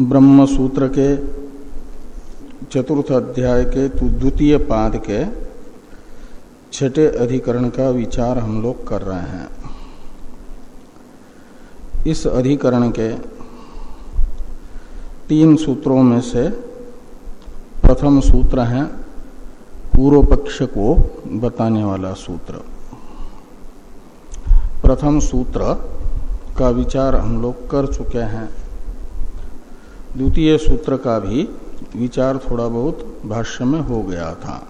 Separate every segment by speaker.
Speaker 1: ब्रह्म सूत्र के चतुर्थ अध्याय के द्वितीय पाद के छठे अधिकरण का विचार हम लोग कर रहे हैं। इस अधिकरण के तीन सूत्रों में से प्रथम सूत्र है पूर्व पक्ष को बताने वाला सूत्र। प्रथम सूत्र का विचार हम लोग कर चुके हैं। द्वितीय सूत्र का भी विचार थोड़ा बहुत भाष्य में हो गया था।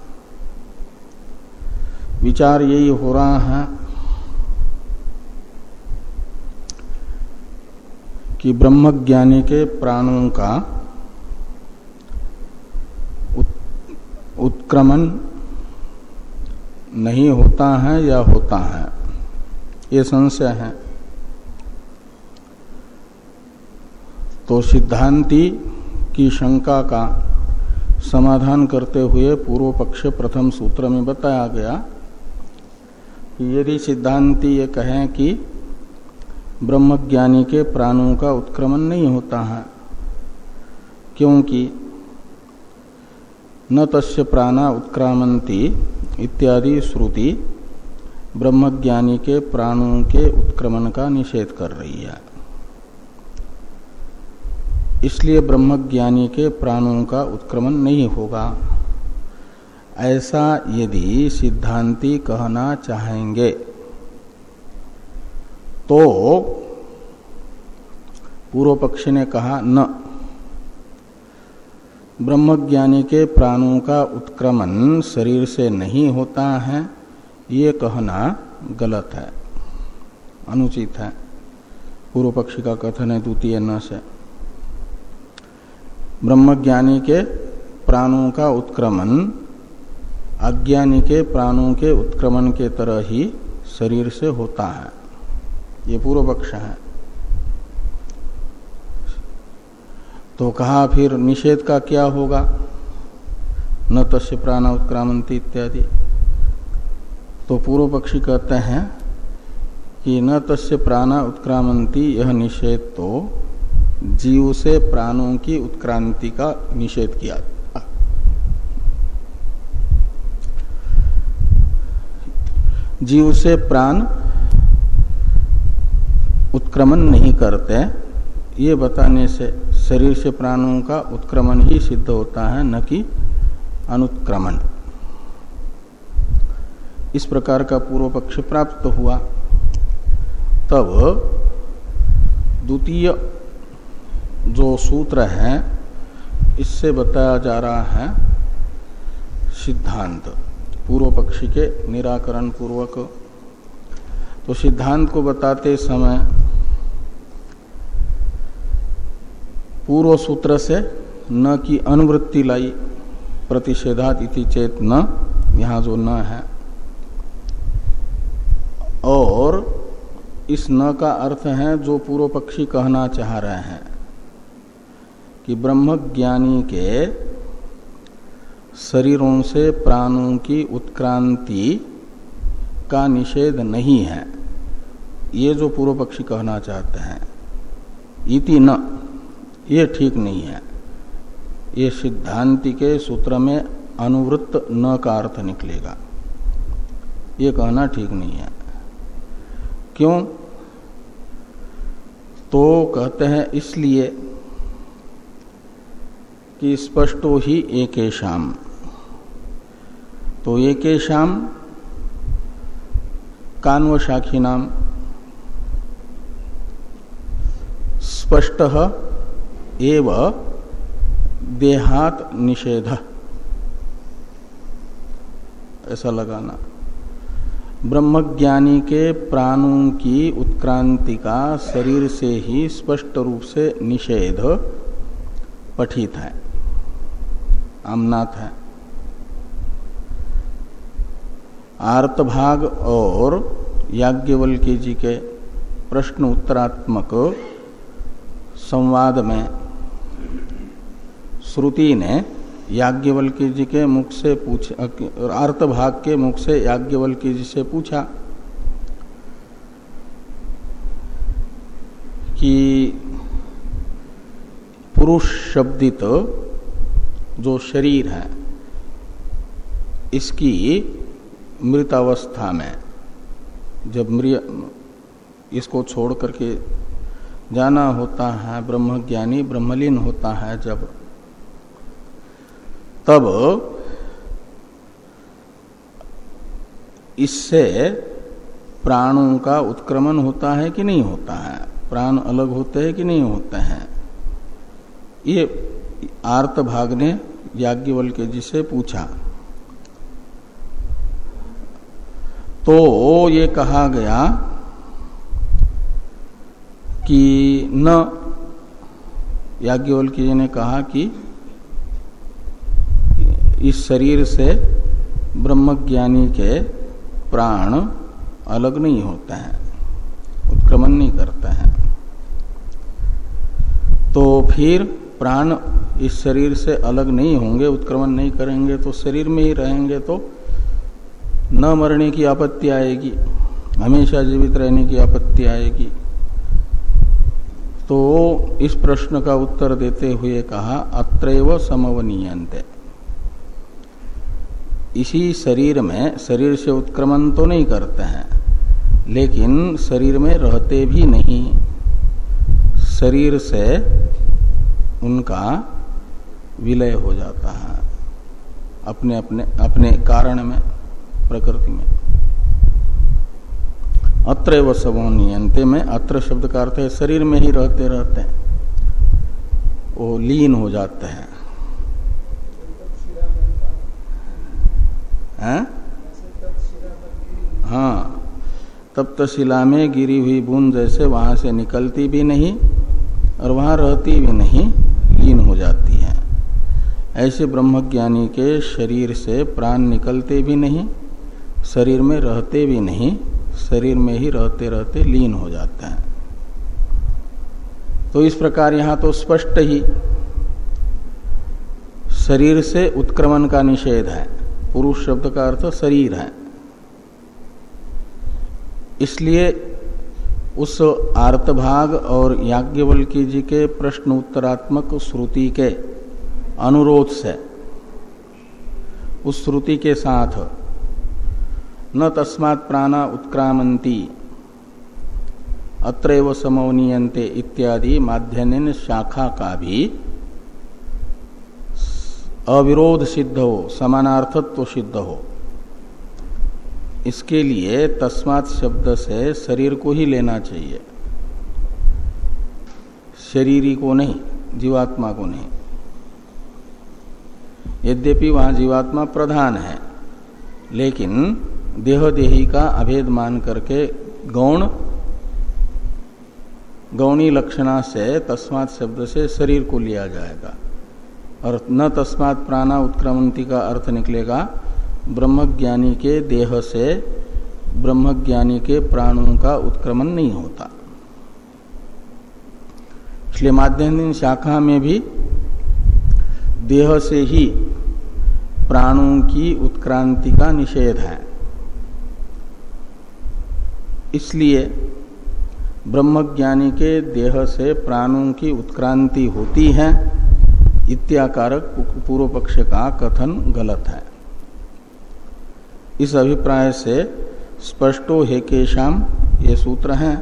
Speaker 1: विचार यही हो रहा है कि ब्रह्मज्ञानी के प्राणों का उत्क्रमण नहीं होता है या होता है। ये संशय है। तो सिद्धांति की शंका का समाधान करते हुए पूर्व पक्ष प्रथम सूत्र में बताया गया कि यदि सिद्धांति ये कहें कि ब्रह्मज्ञानी के प्राणों का उत्क्रमण नहीं होता है, क्योंकि न तस्य प्राणा उत्क्रामंती इत्यादि श्रुति ब्रह्मज्ञानी के प्राणों के उत्क्रमण का निषेध कर रही है। इसलिए ब्रह्मज्ञानी के प्राणों का उत्क्रमण नहीं होगा। ऐसा यदि सिद्धांति कहना चाहेंगे तो पूर्व पक्ष ने कहा, न। ब्रह्मज्ञानी के प्राणों का उत्क्रमण शरीर से नहीं होता है, ये कहना गलत है, अनुचित है। पूर्व पक्षी का कथन है, द्वितीय न से। ब्रह्मज्ञानी के प्राणों का उत्क्रमण, अज्ञानी के प्राणों के उत्क्रमण के तरह ही शरीर से होता है। ये पूर्व पक्ष है। तो कहा फिर, निषेध का क्या होगा? न तस्य प्राण उत्क्रामंती इत्यादि। तो पूर्व पक्षी कहते हैं कि न तस्य प्राण उत्क्रामंती यह निषेध तो जीव से प्राणों की उत्क्रांति का निषेध किया। जीव से प्राण उत्क्रमण नहीं करते। ये बताने से शरीर से प्राणों का उत्क्रमण ही सिद्ध होता है, न कि अनुत्क्रमण। इस प्रकार का पूर्व पक्ष प्राप्त हुआ। तब द्वितीय जो सूत्र है, इससे बताया जा रहा है सिद्धांत। पूर्व पक्षी के निराकरण पूर्वक। तो सिद्धांत को बताते समय पूर्व सूत्र से न की अनुवृत्ति लाई, प्रतिषेधात इति चेत न, यहाँ जो न है। और इस न का अर्थ है जो पूर्व पक्षी कहना चाह रहे हैं। कि ब्रह्म ज्ञानी के शरीरों से प्राणों की उत्क्रांति का निषेध नहीं है। ये जो पूर्व पक्षी कहना चाहते हैं, इति न, ये ठीक नहीं है। ये सिद्धांति के सूत्र में अनुवृत्त न का अर्थ निकलेगा। ये कहना ठीक नहीं है। क्यों? तो कहते हैं, इसलिए कि स्पष्टो ही एक शाम। तो एक शाम कान्वशाखी नाम। स्पष्ट एव देहात निषेध। ऐसा लगाना। ब्रह्मज्ञानी के प्राणों की उत्क्रांति का शरीर से ही स्पष्ट रूप से निषेध पठित है। आमनाथ है। आर्तभाग और याज्ञवल्क्य जी के प्रश्न उत्तरात्मक संवाद में श्रुति ने याज्ञवल्क्य जी के मुख से पूछ आर्तभाग के मुख से याज्ञवल्क्य जी से पूछा कि पुरुष शब्दित जो शरीर है, इसकी मृतावस्था में जब मृ इसको छोड़ करके जाना होता है, ब्रह्मज्ञानी, ब्रह्मलीन होता है जब, तब इससे प्राणों का उत्क्रमण होता है कि नहीं होता है? प्राण अलग होते हैं कि नहीं होते हैं? ये आर्त भाग ने याज्ञवल के जी से पूछा तो ये कहा गया कि न याज्ञवल जी ने कहा कि इस शरीर से ब्रह्मज्ञानी के प्राण अलग नहीं होते हैं, उत्क्रमण नहीं करते हैं। तो फिर प्राण इस शरीर से अलग नहीं होंगे, उत्क्रमण नहीं करेंगे तो शरीर में ही रहेंगे तो न मरने की आपत्ति आएगी, हमेशा जीवित रहने की आपत्ति आएगी। तो इस प्रश्न का उत्तर देते हुए कहा, अत्रैव समवनीयंत इसी शरीर में शरीर से उत्क्रमण तो नहीं करते हैं, लेकिन शरीर में रहते भी नहीं। शरीर से उनका विलय हो जाता है अपने अपने अपने कारण में, प्रकृति में। अत्र व सबोनियंते में, अत्र शब्द का अर्थ है शरीर में ही रहते रहते हैं। वो लीन हो जाते हैं। है? हाँ तब तो शिला में गिरी हुई बूंद जैसे वहाँ से निकलती भी नहीं और वहाँ रहती भी नहीं। लीन हो जाती है। ऐसे ब्रह्मज्ञानी के शरीर से प्राण निकलते भी नहीं, शरीर में रहते भी नहीं, शरीर में ही रहते रहते लीन हो जाते हैं। तो इस प्रकार यहाँ तो स्पष्ट ही शरीर से उत्क्रमण का निषेध है। पुरुष शब्द का अर्थ शरीर है। इसलिए उस आर्तभाग और याज्ञवल्की जी के प्रश्न उत्तरात्मक श्रुति के अनुरोध से। उस श्रुति के साथ, न तस्मात् प्राणा उत्क्रामंती अत्रैव समवनीयन्ते इत्यादि माध्यन शाखा का भी अविरोध सिद्ध हो, समानार्थत्व सिद्ध हो। इसके लिए तस्मात शब्द से शरीर को ही लेना चाहिए। शरीरी को नहीं, जीवात्मा को नहीं। यद्यपि वहाँ जीवात्मा प्रधान है, लेकिन देह देही का अभेद मान करके गौण, गौणी लक्षणा से तस्मात शब्द से शरीर को लिया जाएगा। और न तस्मात प्राणा उत्क्रमंती का अर्थ निकलेगा ब्रह्मज्ञानी के देह से ब्रह्मज्ञानी के प्राणों का उत्क्रमण नहीं होता। इसलिए माध्यम शाखा में भी देह से ही प्राणों की उत्क्रांति का निषेध है। इसलिए ब्रह्मज्ञानी के देह से प्राणों की उत्क्रांति होती है। इत्याकारक पूर्व पक्ष का कथन गलत है। इस अभिप्राय से स्पष्टो हे केशाम ये सूत्र हैं।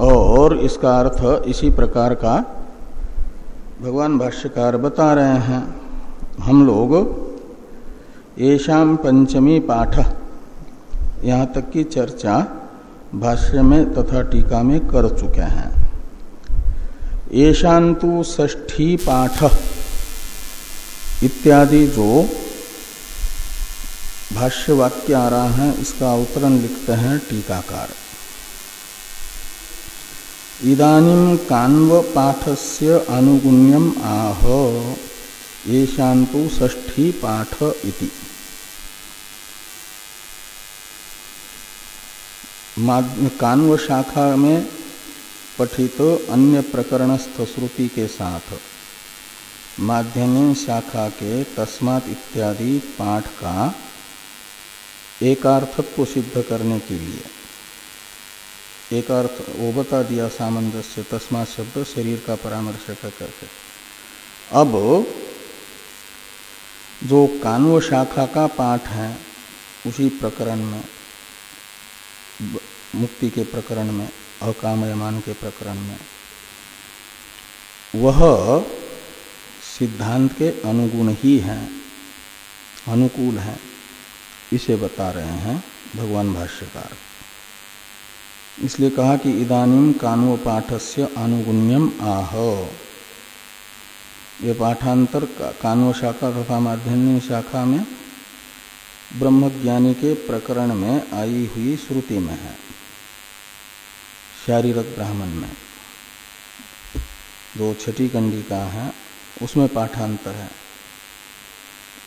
Speaker 1: और इसका अर्थ इसी प्रकार का भगवान भाष्यकार बता रहे हैं। हम लोग येषाम पंचमी पाठ, यहाँ तक की चर्चा भाष्य में तथा टीका में कर चुके हैं। येषांतु ष्ठी पाठ इत्यादि जो भाष्य वाक्य आ रहा है इसका अवतरण लिखते हैं टीकाकार। इदानीम कान्व पाठस्य अनुगुण्यम आह शांतु ष्ठी पाठ इति। कान्व शाखा में पठित अन्य प्रकरणस्थ श्रुति के साथ माध्यमिक शाखा के तस्मात इत्यादि पाठ का एकार्थत्व सिद्ध करने के लिए। एक अर्थ वो बता दिया सामंजस्य, तस्मा शब्द शरीर का परामर्शक करके अब जो कानव शाखा का पाठ है, उसी प्रकरण में, मुक्ति के प्रकरण में, अकामयमान के प्रकरण में, वह सिद्धांत के अनुगुण ही हैं, अनुकूल हैं। इसे बता रहे हैं भगवान भाष्यकार। इसलिए कहा कि इदानीम कानो पाठ से अनुगुण्यम आह। ये पाठांतर का, कानव शाखा तथा माध्यमिक शाखा में ब्रह्मज्ञानी के प्रकरण में आई हुई श्रुति में है। शारीरक ब्राह्मण में। जो छठी कंडिका है उसमें पाठांतर है।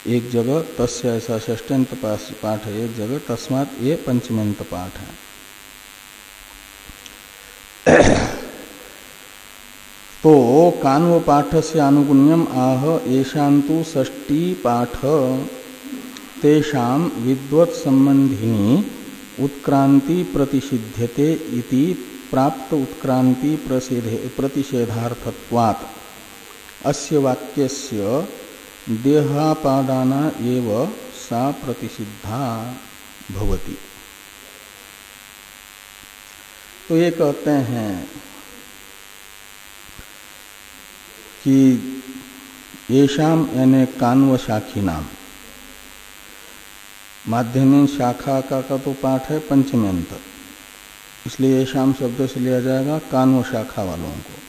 Speaker 1: एक जगह तस्य ऐसा षष्टंत पाठ है, एक जगह तस्मात ये पंचमंत पाठ है। तो कान्व पाठ से अनुगुण्यम आह येषांतु षष्टी पाठ, तेषाम विद्वत उत्क्रांति प्रतिषिध्यते इति प्राप्त उत्क्रांति प्रतिषेधार्थत्वात्। अस्य वाक्यस्य देहापादाना एव सा प्रतिषिद्धा भवति। तो ये कहते हैं कि येषाम यानी कान्व शाखी नाम। माध्यमिक शाखा का, का तो पाठ है पंचम्यंत इसलिए येषाम शब्द से लिया जाएगा कान्व शाखा वालों को।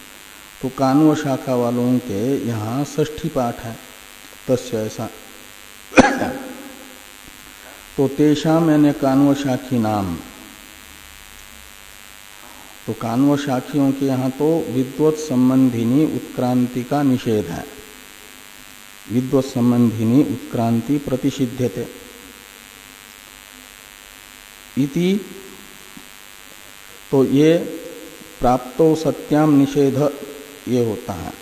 Speaker 1: तो कान्व शाखा वालों के यहाँ ष्ठी पाठ है। तस्य ऐसा। तो तेषाम यानी कान्व शाखी नाम। तो कान्व शाखियों के यहाँ तो विद्वत संबंधिनी उत्क्रांति का निषेध है। विद्वत संबंधिनी उत्क्रांति प्रतिषिध्यते। इति तो ये प्राप्तो सत्याम निषेध ये होता है।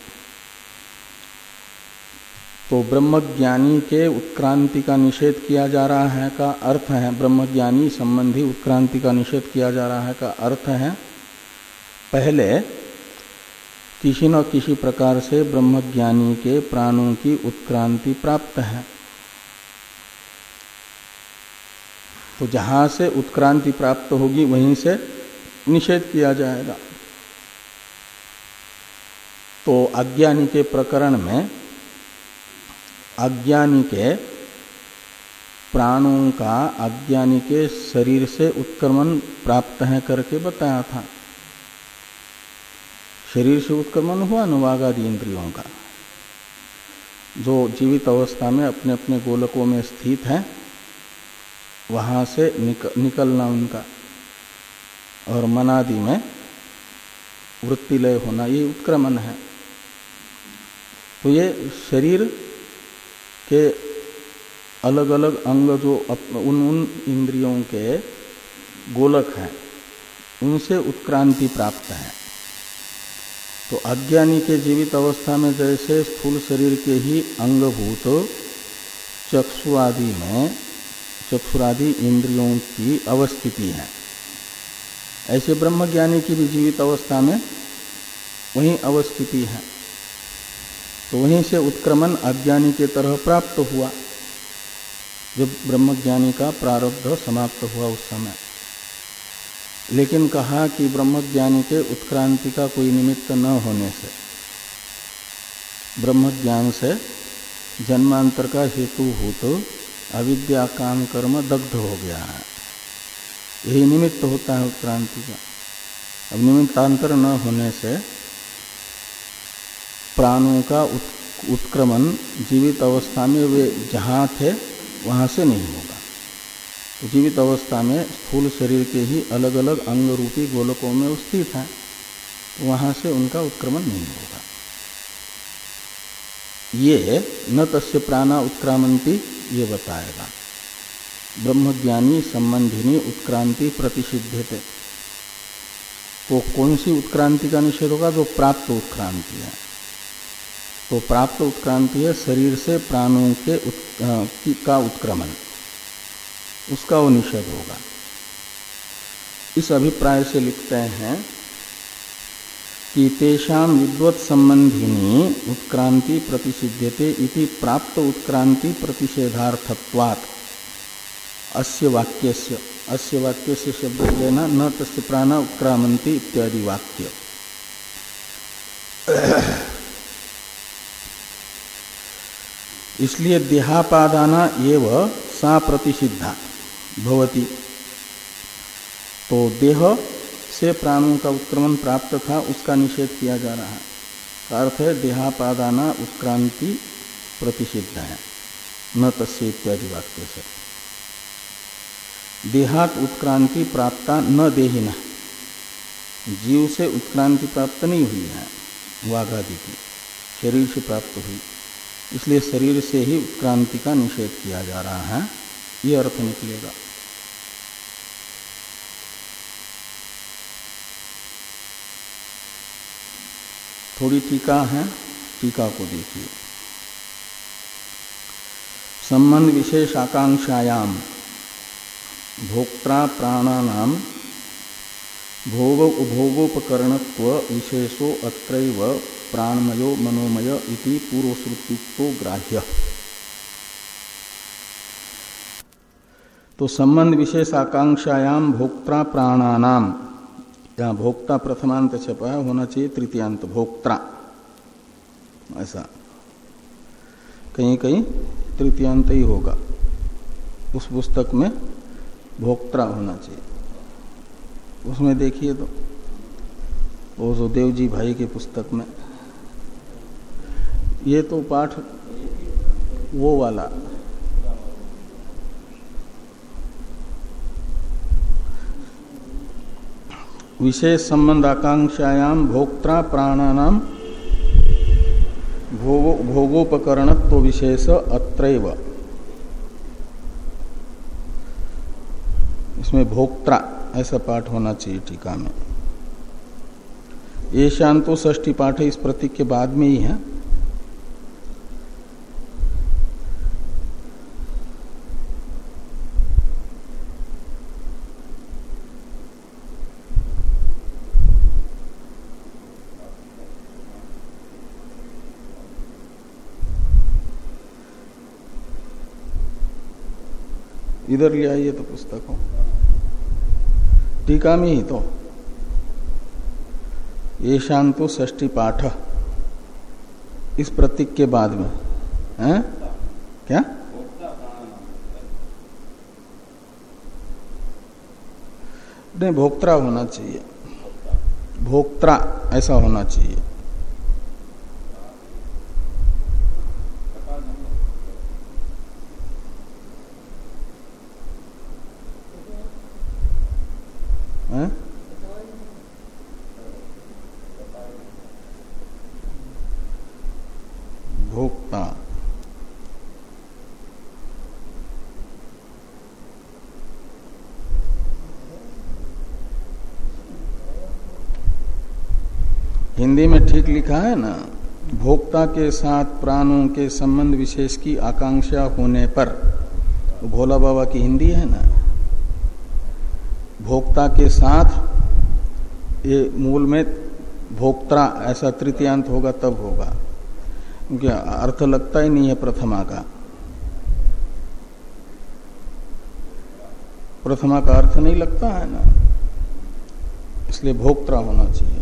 Speaker 1: तो ब्रह्मज्ञानी के उत्क्रांति का निषेध किया जा रहा है का अर्थ है, ब्रह्मज्ञानी संबंधी उत्क्रांति का निषेध किया जा रहा है का अर्थ है, पहले किसी न किसी प्रकार से ब्रह्मज्ञानी के प्राणों की उत्क्रांति प्राप्त है। तो जहाँ से उत्क्रांति प्राप्त होगी, वहीं से निषेध किया जाएगा। तो अज्ञानी के प्रकरण में अज्ञानी के प्राणों का अज्ञानी के शरीर से उत्क्रमण प्राप्त है करके बताया था। शरीर से उत्क्रमण हुआ अनुवागादि इंद्रियों का। जो जीवित अवस्था में अपने अपने गोलकों में स्थित है वहाँ से निक, निकलना उनका। और मनादि में वृत्तिलय होना ये उत्क्रमण है। तो ये शरीर के अलग अलग अंग जो उन उन इंद्रियों के गोलक हैं, उनसे उत्क्रांति प्राप्त है। तो अज्ञानी के जीवित अवस्था में जैसे स्थूल शरीर के ही अंगभूत, चक्षु आदि में, चक्षुरादि इंद्रियों की अवस्थिति है। ऐसे ब्रह्मज्ञानी की भी जीवित अवस्था में वही अवस्थिति है। तो वहीं से उत्क्रमण अज्ञानी के तरह प्राप्त हुआ, जब ब्रह्मज्ञानी का प्रारब्ध समाप्त हुआ उस समय। लेकिन कहा कि ब्रह्मज्ञानी के उत्क्रांति का कोई निमित्त न होने से, ब्रह्मज्ञान से जन्मांतर का हेतु भूत अविद्या काम कर्म दग्ध हो गया है। यही निमित्त होता है उत्क्रांति का। अब निमित्तांतर न होने से प्राणों का उत्क्रमण जीवित अवस्था में वे जहाँ थे, वहाँ से नहीं होगा। जीवित अवस्था में स्थूल शरीर के ही अलग अलग अंग रूपी गोलकों में स्थित है। वहाँ से उनका उत्क्रमण नहीं होगा। ये न तस्य प्राणा उत्क्रामंती, ये बताएगा। ब्रह्मज्ञानी संबंधिनी उत्क्रांति प्रतिषिद्धते तो कौन सी उत्क्रांति का निषेध होगा? जो प्राप्त उत्क्रांति है। तो प्राप्त उत्क्रांति है शरीर से प्राणों के उत, आ, का उत्क्रमण। उसका वो निषेध होगा। इस अभिप्राय से लिखते हैं कि तेषाम विद्वत संबंधिनी उत्क्रांति प्रतिषिध्यते इति प्राप्त उत्क्रांति प्रतिषेधार्थत्वात्। अस्य वाक्यस्य अस्य वाक्यस्य शब्द लेना न तस्य प्राण उत्क्रामंती इत्यादि वाक्य। इसलिए देहापादाना एव सा प्रतिषिद्धा भवती। तो देह से प्राणों का उत्क्रमण प्राप्त था, उसका निषेध किया जा रहा है। अर्थ है, देहापादाना उत्क्रांति प्रतिषिद्ध है। न तस्य इत्यादि वाक्य से। देहात उत्क्रांति प्राप्ता न देहिना। जीव से उत्क्रांति प्राप्त नहीं हुई है वाघादि की। शरीर से प्राप्त हुई। इसलिए शरीर से ही उत्क्रांति का निषेध किया जा रहा है। ये अर्थ निकलेगा। थोड़ी टीका है, टीका को देखिए। संबंध विशेष आकांक्षायाम भोक्ता प्राणानाम, भोग उपभोगोपकरणत्व विशेषो अत्रैव प्राणमयो मनोमय इति पूर्वश्रुत्युक्तो ग्राह्य। तो संबंध विशेष आकांक्षायाम भोक्ता प्राणानाम जहाँ भोक्ता प्रथमांत छपा होना चाहिए, तृतीयांत भोक्ता ऐसा। कहीं कहीं तृतीयांत ही होगा। उस पुस्तक में भोक्ता होना चाहिए। उसमें देखिए तो वो जो देव जी भाई के पुस्तक में ये तो पाठ वो वाला। विशेष संबंध आकांक्षायाम भोक्ता प्राणानाम भोगो, भोगोपकरणत्व विशेष अत्रैव। इसमें भोक्ता ऐसा पाठ होना चाहिए टीका में। ये शांतो ष्टी पाठ इस प्रतीक के बाद में ही है। इधर ले आइए तो पुस्तक हो। टीका में ही तो। ये शांतो ष्टी पाठ। इस प्रतीक के बाद में। है? क्या? नहीं भोक्ता होना चाहिए। भोक्ता ऐसा होना चाहिए। हिंदी में ठीक लिखा है ना, भोक्ता के साथ प्राणों के संबंध विशेष की आकांक्षा होने पर, भोला बाबा की हिंदी है ना, भोक्ता के साथ ये मूल में भोक्ता ऐसा तृतीयांत होगा, तब होगा। क्योंकि अर्थ लगता ही नहीं है प्रथमा का। प्रथमा का अर्थ नहीं लगता है ना, इसलिए भोक्ता होना चाहिए।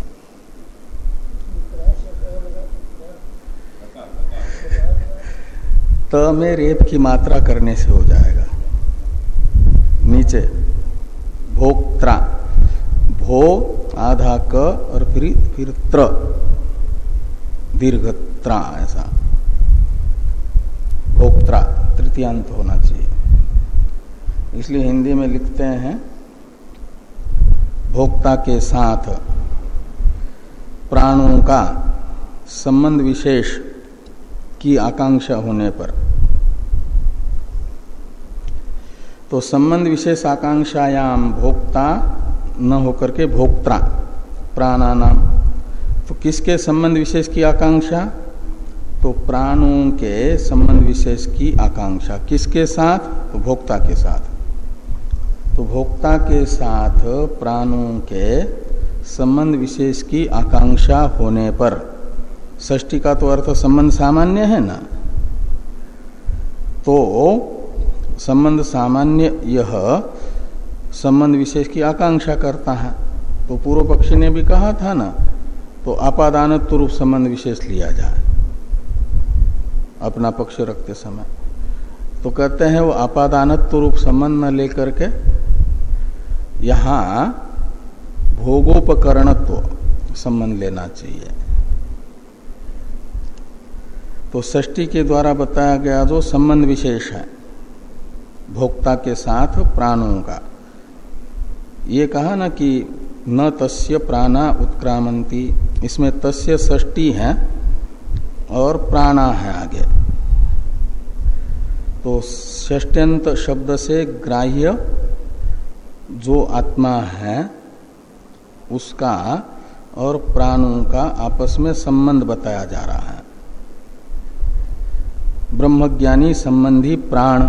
Speaker 1: में रेप की मात्रा करने से हो जाएगा। नीचे, भोक्त्रा, भो, आधा क और फिर फिर त्र। दीर्घत्रा ऐसा। भोक्त्रा, तृतीयांत होना चाहिए। इसलिए हिंदी में लिखते हैं, भोक्ता के साथ प्राणों का संबंध विशेष की आकांक्षा होने पर। तो संबंध विशेष आकांक्षायाम भोक्ता न होकर के भोक्ता प्राणानाम। तो किसके संबंध विशेष की आकांक्षा? तो प्राणों के संबंध विशेष की आकांक्षा। किसके साथ? तो भोक्ता के साथ। तो भोक्ता के साथ प्राणों के संबंध विशेष की आकांक्षा होने पर ष्टी का तो अर्थ संबंध सामान्य है ना? तो संबंध सामान्य यह संबंध विशेष की आकांक्षा करता है। तो पूर्व पक्षी ने भी कहा था ना तो आपादानत्व रूप संबंध विशेष लिया जाए, अपना पक्ष रखते समय। तो कहते हैं वो आपादानत्व रूप संबंध न लेकर के यहाँ भोगोपकरणत्व संबंध लेना चाहिए। तो षष्टि के द्वारा बताया गया जो संबंध विशेष है भोक्ता के साथ प्राणों का। ये कहा ना कि न तस्य प्राणा उत्क्रामंती, इसमें तस्य षष्टि है और प्राणा है आगे। तो ष्टंत शब्द से ग्राह्य जो आत्मा है, उसका और प्राणों का आपस में संबंध बताया जा रहा है। ब्रह्मज्ञानी संबंधी प्राण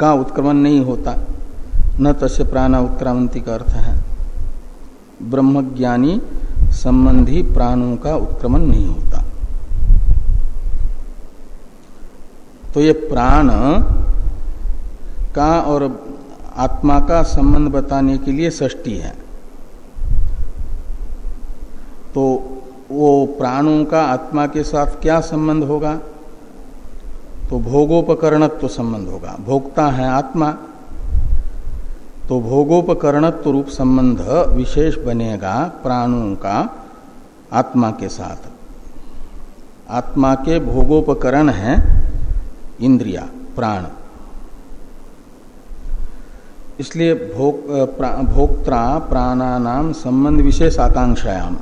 Speaker 1: का उत्क्रमण नहीं होता। न तस्य प्राण उत्क्रांति का अर्थ है। ब्रह्मज्ञानी संबंधी प्राणों का उत्क्रमण नहीं होता। तो ये प्राण का और आत्मा का संबंध बताने के लिए षष्टि है। तो वो प्राणों का आत्मा के साथ क्या संबंध होगा? तो भोगोपकरणत्व संबंध होगा। भोक्ता है आत्मा तो भोगोपकरणत्व रूप संबंध विशेष बनेगा प्राणों का आत्मा के साथ। आत्मा के भोगोपकरण है इंद्रिया प्राण। इसलिए भोग प्रा, भोक्ता प्राणानाम संबंध विशेष आकांक्षायाम।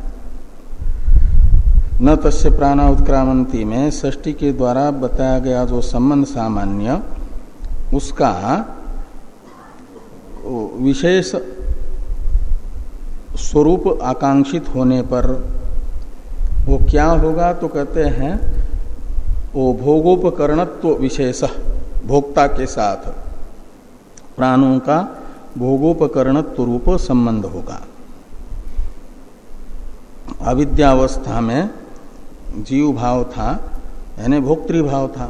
Speaker 1: न तस्य प्राणा उत्क्रामंती में षष्टि के द्वारा बताया गया जो संबंध सामान्य, उसका विशेष स्वरूप आकांक्षित होने पर वो क्या होगा तो कहते हैं, वो भोगोपकरणत्व विशेष, भोक्ता के साथ प्राणों का भोगोपकरणत्व रूप संबंध होगा। अविद्यावस्था में जीव भाव था यानी भोक्तृभाव था।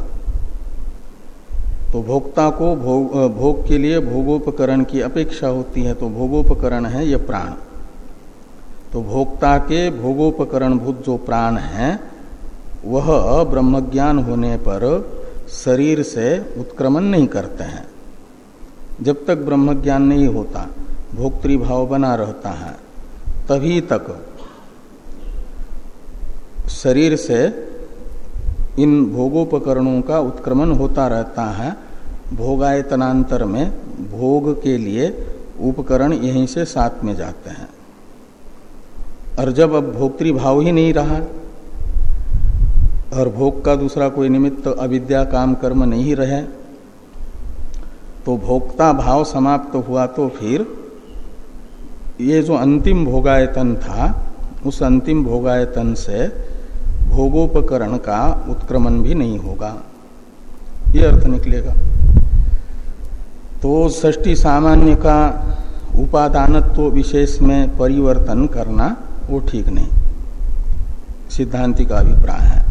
Speaker 1: तो भोक्ता को भोग, भोग के लिए भोगोपकरण की अपेक्षा होती है तो भोगोपकरण है ये प्राण। तो भोक्ता के भोगोपकरण भूत जो प्राण है वह ब्रह्मज्ञान होने पर शरीर से उत्क्रमण नहीं करते हैं। जब तक ब्रह्मज्ञान नहीं होता भोक्तृभाव बना रहता है तभी तक शरीर से इन भोगोपकरणों का उत्क्रमण होता रहता है। भोगायतनांतर में भोग के लिए उपकरण यहीं से साथ में जाते हैं। और जब अब भोक्तृभाव ही नहीं रहा, और भोग का दूसरा कोई निमित्त अविद्या, काम, कर्म नहीं रहे तो भोक्ता भाव समाप्त तो हुआ तो फिर ये जो अंतिम भोगायतन था, उस अंतिम भोगायतन से भोगोपकरण का उत्क्रमण भी नहीं होगा। ये अर्थ निकलेगा। तो षष्टि सामान्य का उपादानत्व विशेष में परिवर्तन करना वो ठीक नहीं। सिद्धांति का अभिप्राय है।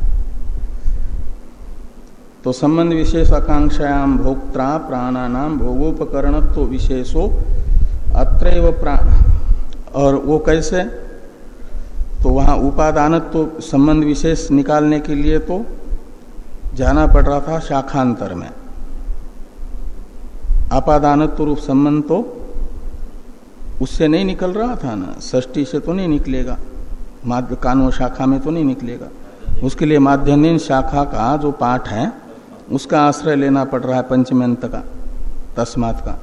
Speaker 1: तो संबंध विशेष आकांक्षायाम भोक्ता प्राणानाम भोगोपकरणत्व विशेषो अत्र और वो कैसे? तो वहाँ उपादानत्व तो संबंध विशेष निकालने के लिए तो जाना पड़ रहा था शाखांतर में। आपादानत्व रूप संबंध तो उससे नहीं निकल रहा था ना। षष्टी से तो नहीं निकलेगा। माध्य कानून शाखा में तो नहीं निकलेगा। उसके लिए माध्यमिक शाखा का जो पाठ है, उसका आश्रय लेना पड़ रहा है पंचमी अंत का, तस्मात का।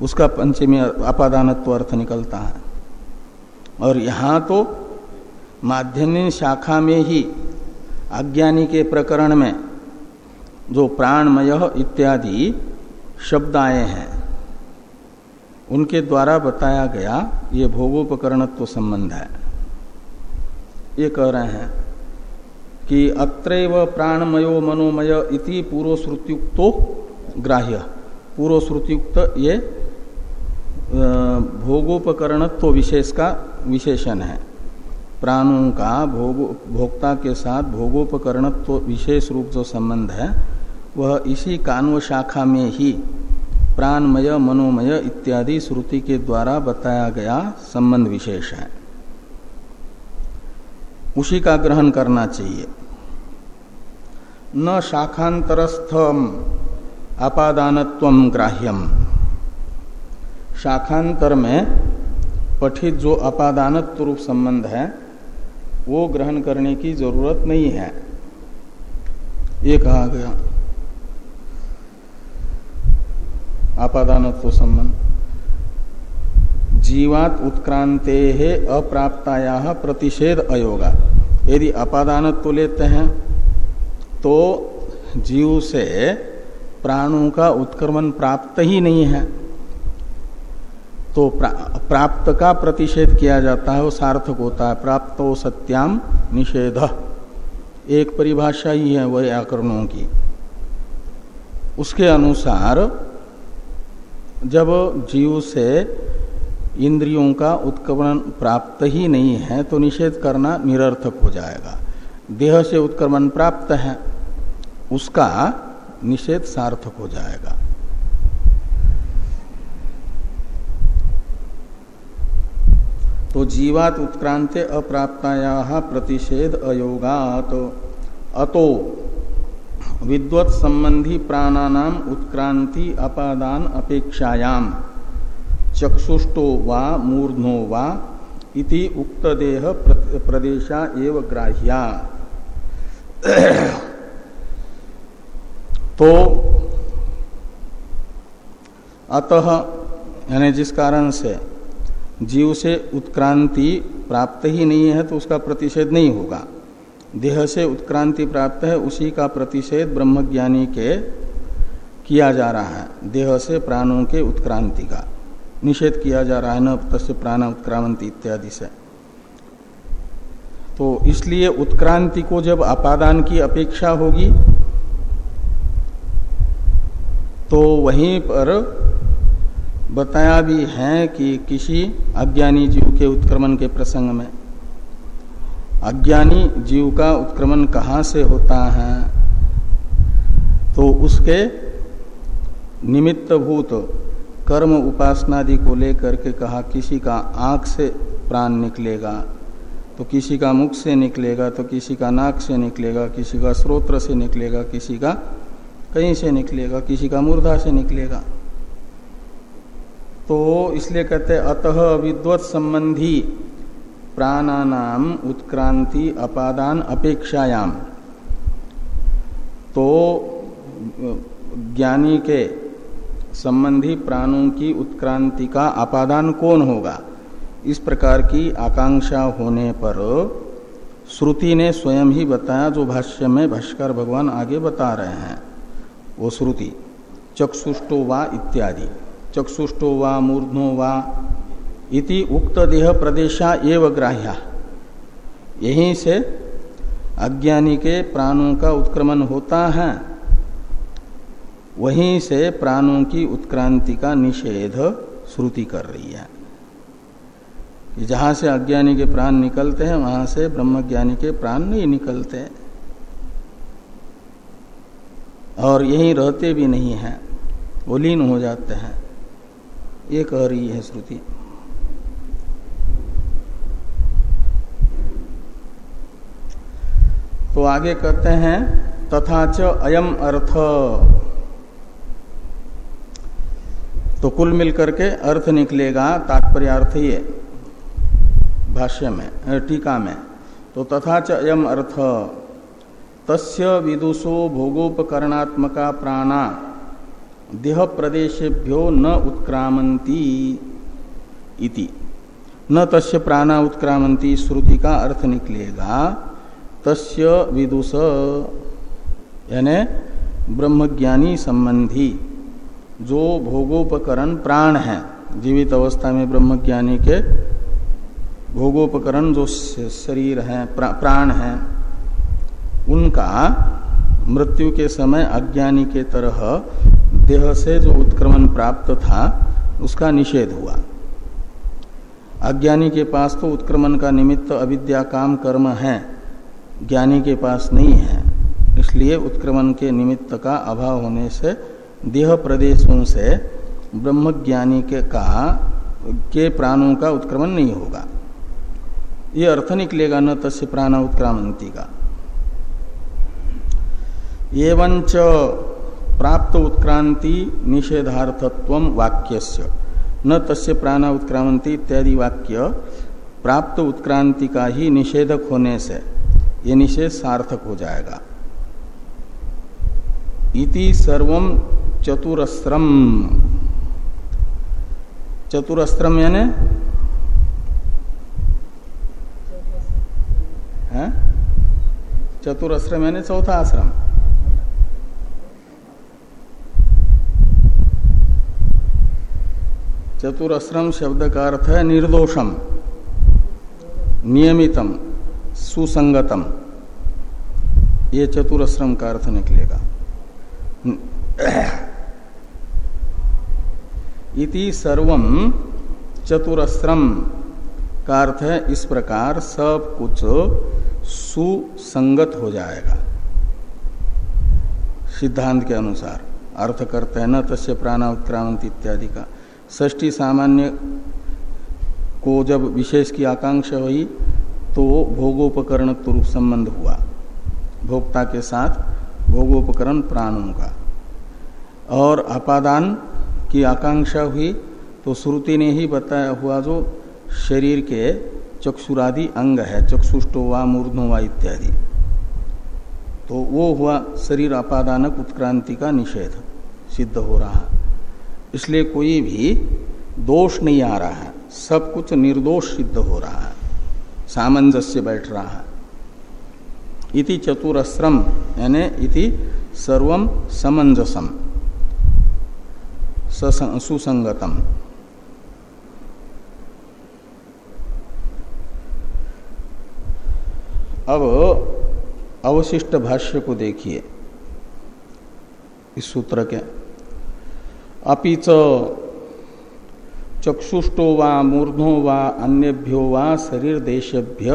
Speaker 1: उसका पंचमी अपादानत्व अर्थ निकलता है। और यहाँ तो माध्यमिक शाखा में ही अज्ञानी के प्रकरण में जो प्राणमय इत्यादि शब्द आए हैं, उनके द्वारा बताया गया ये भोगोपकरणत्व संबंध है। ये कह रहे हैं कि अत्रैव प्राणमयो मनोमय इति पूर्व श्रुतियुक्तो ग्राह्य। पूर्वश्रुतियुक्त ये भोगोपकरणत्व विशेष का विशेषण है। प्राणों का भोग, भोक्ता के साथ भोगोपकरणत्व विशेष रूप जो संबंध है, वह इसी कान्व शाखा में ही प्राणमय, मनोमय इत्यादि श्रुति के द्वारा बताया गया संबंध विशेष है। उसी का ग्रहण करना चाहिए। न शाखांतरस्थम, अपादानत्व ग्राह्यम। शाखांतर में पठित जो अपादानत्व रूप संबंध है, वो ग्रहण करने की ज़रूरत नहीं है। ये कहा गया। अपादानत्व संबंध। जीवात उत्क्रांते है अप्राप्ताया प्रतिषेध अयोगा। यदि अपादानत्व लेते हैं तो जीव से प्राणों का उत्क्रमण प्राप्त ही नहीं है। तो प्रा, प्राप्त का प्रतिषेध किया जाता है वो सार्थक होता है। प्राप्त सत्याम निषेध। एक परिभाषा ही है वह व्याकरणों की। उसके अनुसार जब जीव से इंद्रियों का उत्क्रमण प्राप्त ही नहीं है तो निषेध करना निरर्थक हो जाएगा। देह से उत्क्रमण प्राप्त है उसका निषेध सार्थक हो जाएगा। तो जीवात उत्क्रांति अप्राप्ताया प्रतिषेध अयोगात। अतो विद्वत संबंधी प्राणानाम उत्क्रांति अपादान अपेक्षायाम। चक्षुष्टो वा मूर्धनो वा इति उक्त देह प्रदेशा एव ग्राह्या। तो अतः, यानी जिस कारण से जीव से उत्क्रांति प्राप्त ही नहीं है तो उसका प्रतिषेध नहीं होगा। देह से उत्क्रांति प्राप्त है, उसी का प्रतिषेध ब्रह्मज्ञानी के किया जा रहा है, देह से प्राणों के उत्क्रांति का। निषेध किया जा रहा है, न तस्य प्राण उत्क्रांति इत्यादि से। तो इसलिए उत्क्रांति को जब अपादान की अपेक्षा होगी तो वहीं पर बताया भी है कि किसी अज्ञानी जीव के उत्क्रमण के प्रसंग में, अज्ञानी जीव का उत्क्रमण कहाँ से होता है? तो उसके निमित्त भूत कर्म उपासनादि को लेकर के कहा, किसी का आँख से प्राण निकलेगा तो किसी का मुख से निकलेगा तो किसी का नाक से निकलेगा, किसी का स्रोत्र से निकलेगा, किसी का कहीं से निकलेगा, किसी का मूर्धा से निकलेगा। तो इसलिए कहते अतः विद्वत संबंधी प्राणानाम उत्क्रांति अपादान अपेक्षायाम। तो ज्ञानी के संबंधी प्राणों की उत्क्रांति का अपादान कौन होगा? इस प्रकार की आकांक्षा होने पर श्रुति ने स्वयं ही बताया, जो भाष्य में भाष्कर भगवान आगे बता रहे हैं, वो श्रुति, चक्षुष्टो वा इत्यादि। चक्षुष्टो वा, मूर्धनो वा इति उक्त देह प्रदेशा एव ग्राह्या। यहीं से अज्ञानी के प्राणों का उत्क्रमण होता है। वहीं से प्राणों की उत्क्रांति का निषेध श्रुति कर रही है। जहाँ से अज्ञानी के प्राण निकलते हैं, वहाँ से ब्रह्मज्ञानी के प्राण नहीं निकलते। और यहीं रहते भी नहीं हैं, वो लीन हो जाते हैं। ये कह रही है श्रुति। तो आगे कहते हैं, तथा च अयम अर्थ। तो कुल मिलकर के अर्थ निकलेगा, तात्पर्य अर्थ ये, भाष्य में टीका में। तो तथा च अयम अर्थ। तस्य विदुषो भोगोपकरणात्मका प्राणा। देह प्रदेशेभ्यो न उत्क्रामंती इति। न तस्य प्राणा उत्क्रामंती श्रुति का अर्थ निकलेगा। तस्य विदुष, यानी ब्रह्मज्ञानी संबंधी, जो भोगोपकरण प्राण है, जीवित अवस्था में ब्रह्मज्ञानी के भोगोपकरण जो शरीर है प्राण है, उनका मृत्यु के समय अज्ञानी के तरह देह से जो उत्क्रमण प्राप्त था, उसका निषेध हुआ। अज्ञानी के पास तो उत्क्रमण का निमित्त अविद्या काम कर्म है, ज्ञानी के पास नहीं है। इसलिए उत्क्रमण के निमित्त का अभाव होने से, देह प्रदेशों से ब्रह्मज्ञानी के का, के प्राणों का उत्क्रमण नहीं होगा। ये अर्थ निकलेगा न तस्य प्राण उत्क्रामंती का। एवं प्राप्त उत्क्रांति निषेधार्थत्व वाक्यस्य। न तस्य प्राण उत्क्रामंती इत्यादि वाक्य प्राप्त उत्क्रांति का ही निषेधक होने से ये निषेध सार्थक हो जाएगा। इति सर्वम चतुरस्त्रम चतुरस्त्रम यानी? चतुरस्त्रम यानी चौथा आश्रम। चतुरस्रम शब्द का अर्थ है निर्दोषम, नियमितम सुसंगतम ये चतुरस्रम का अर्थ निकलेगा। इति सर्वम चतुरस्रम का अर्थ है इस प्रकार सब कुछ सुसंगत हो जाएगा। सिद्धांत के अनुसार अर्थ करते हैं न तस्य प्राण उत्क्रांति इत्यादि का। ष्टी सामान्य को जब विशेष की आकांक्षा हुई तो भोगोपकरण रूप संबंध हुआ। भोक्ता के साथ भोगोपकरण प्राणों का। और अपादान की आकांक्षा हुई तो श्रुति ने ही बताया हुआ जो शरीर के चक्षुरादि अंग है, चक्षुष्टो व मूर्धो इत्यादि। तो वो हुआ शरीर अपादानक उत्क्रांति का निषेध, सिद्ध हो रहा। इसलिए कोई भी दोष नहीं आ रहा है। सब कुछ निर्दोष सिद्ध हो रहा है। सामंजस्य बैठ रहा है। इति चतुरस्रम यानी इति सर्वम समंजसम सुसंगतम। अब अवशिष्ट भाष्य को देखिए। इस सूत्र के अपिच चक्षुष्टो वा मूर्धो वा अन्यभ्यो वा शरीर देशभ्य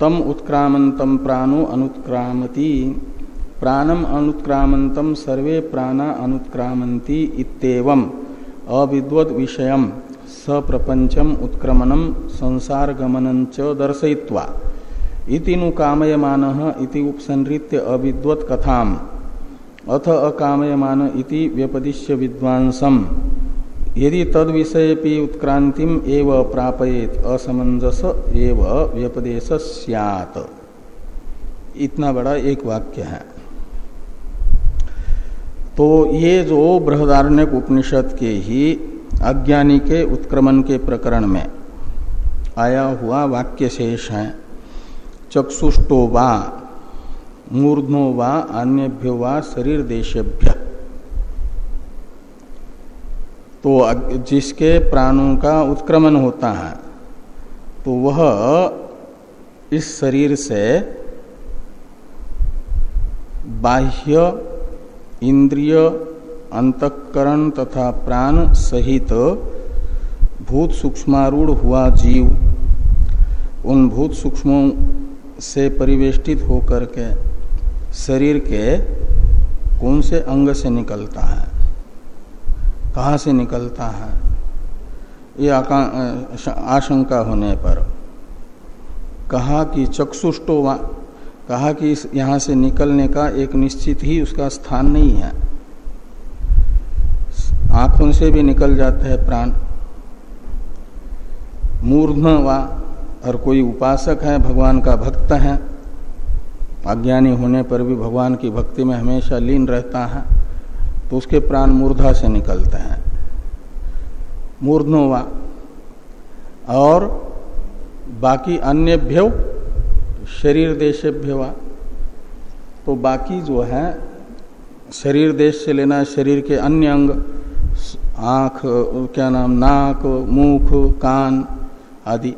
Speaker 1: तम उत्क्रामंतम प्राणो अनुत्क्रामती, प्राणम अनुत्क्रामंतम सर्वे प्राणा अनुत्क्रामंती इतम अविद्वद विषय सप्रपंचम उत्क्रमणम संसार च दर्शयित्वा। इति नु कामयमान इति उपसंहृत्य अविद्वत अथ अकामयमान इति व्यपदिश्य विद्वांसम। यदि तद विषय उत्क्रांतिम एव प्रापयेत असमंजस एव व्यपदेश सियात। इतना बड़ा एक वाक्य है। तो ये जो बृहदारण्य उपनिषद के ही अज्ञानी के उत्क्रमण के प्रकरण में आया हुआ वाक्य शेष है, चक्षुष्टो वा मूर्धो वा अन्यभ्यो वा शरीर देशभ्य तो जिसके प्राणों का उत्क्रमण होता है तो वह इस शरीर से बाह्य, इंद्रिय, अंतकरण तथा प्राण सहित भूत सूक्ष्मारूढ़ हुआ जीव उन भूत सूक्ष्मों से परिवेष्टित होकर के शरीर के कौन से अंग से निकलता है? कहाँ से निकलता है? ये आशंका होने पर कहा कि चक्षुष्टो कहा कि इस यहाँ से निकलने का एक निश्चित ही उसका स्थान नहीं है। आँखों से भी निकल जाते हैं प्राण। मूर्ध वा, और कोई उपासक है, भगवान का भक्त है अज्ञानी होने पर भी भगवान की भक्ति में हमेशा लीन रहता है तो उसके प्राण मूर्धा से निकलते हैं। मूर्धनोवा। और बाकी अन्य भ्यव शरीर देशभ्यवा तो बाकी जो है, शरीर देश से लेना शरीर के अन्य अंग, आँख, क्या नाम, नाक, मुख, कान आदि,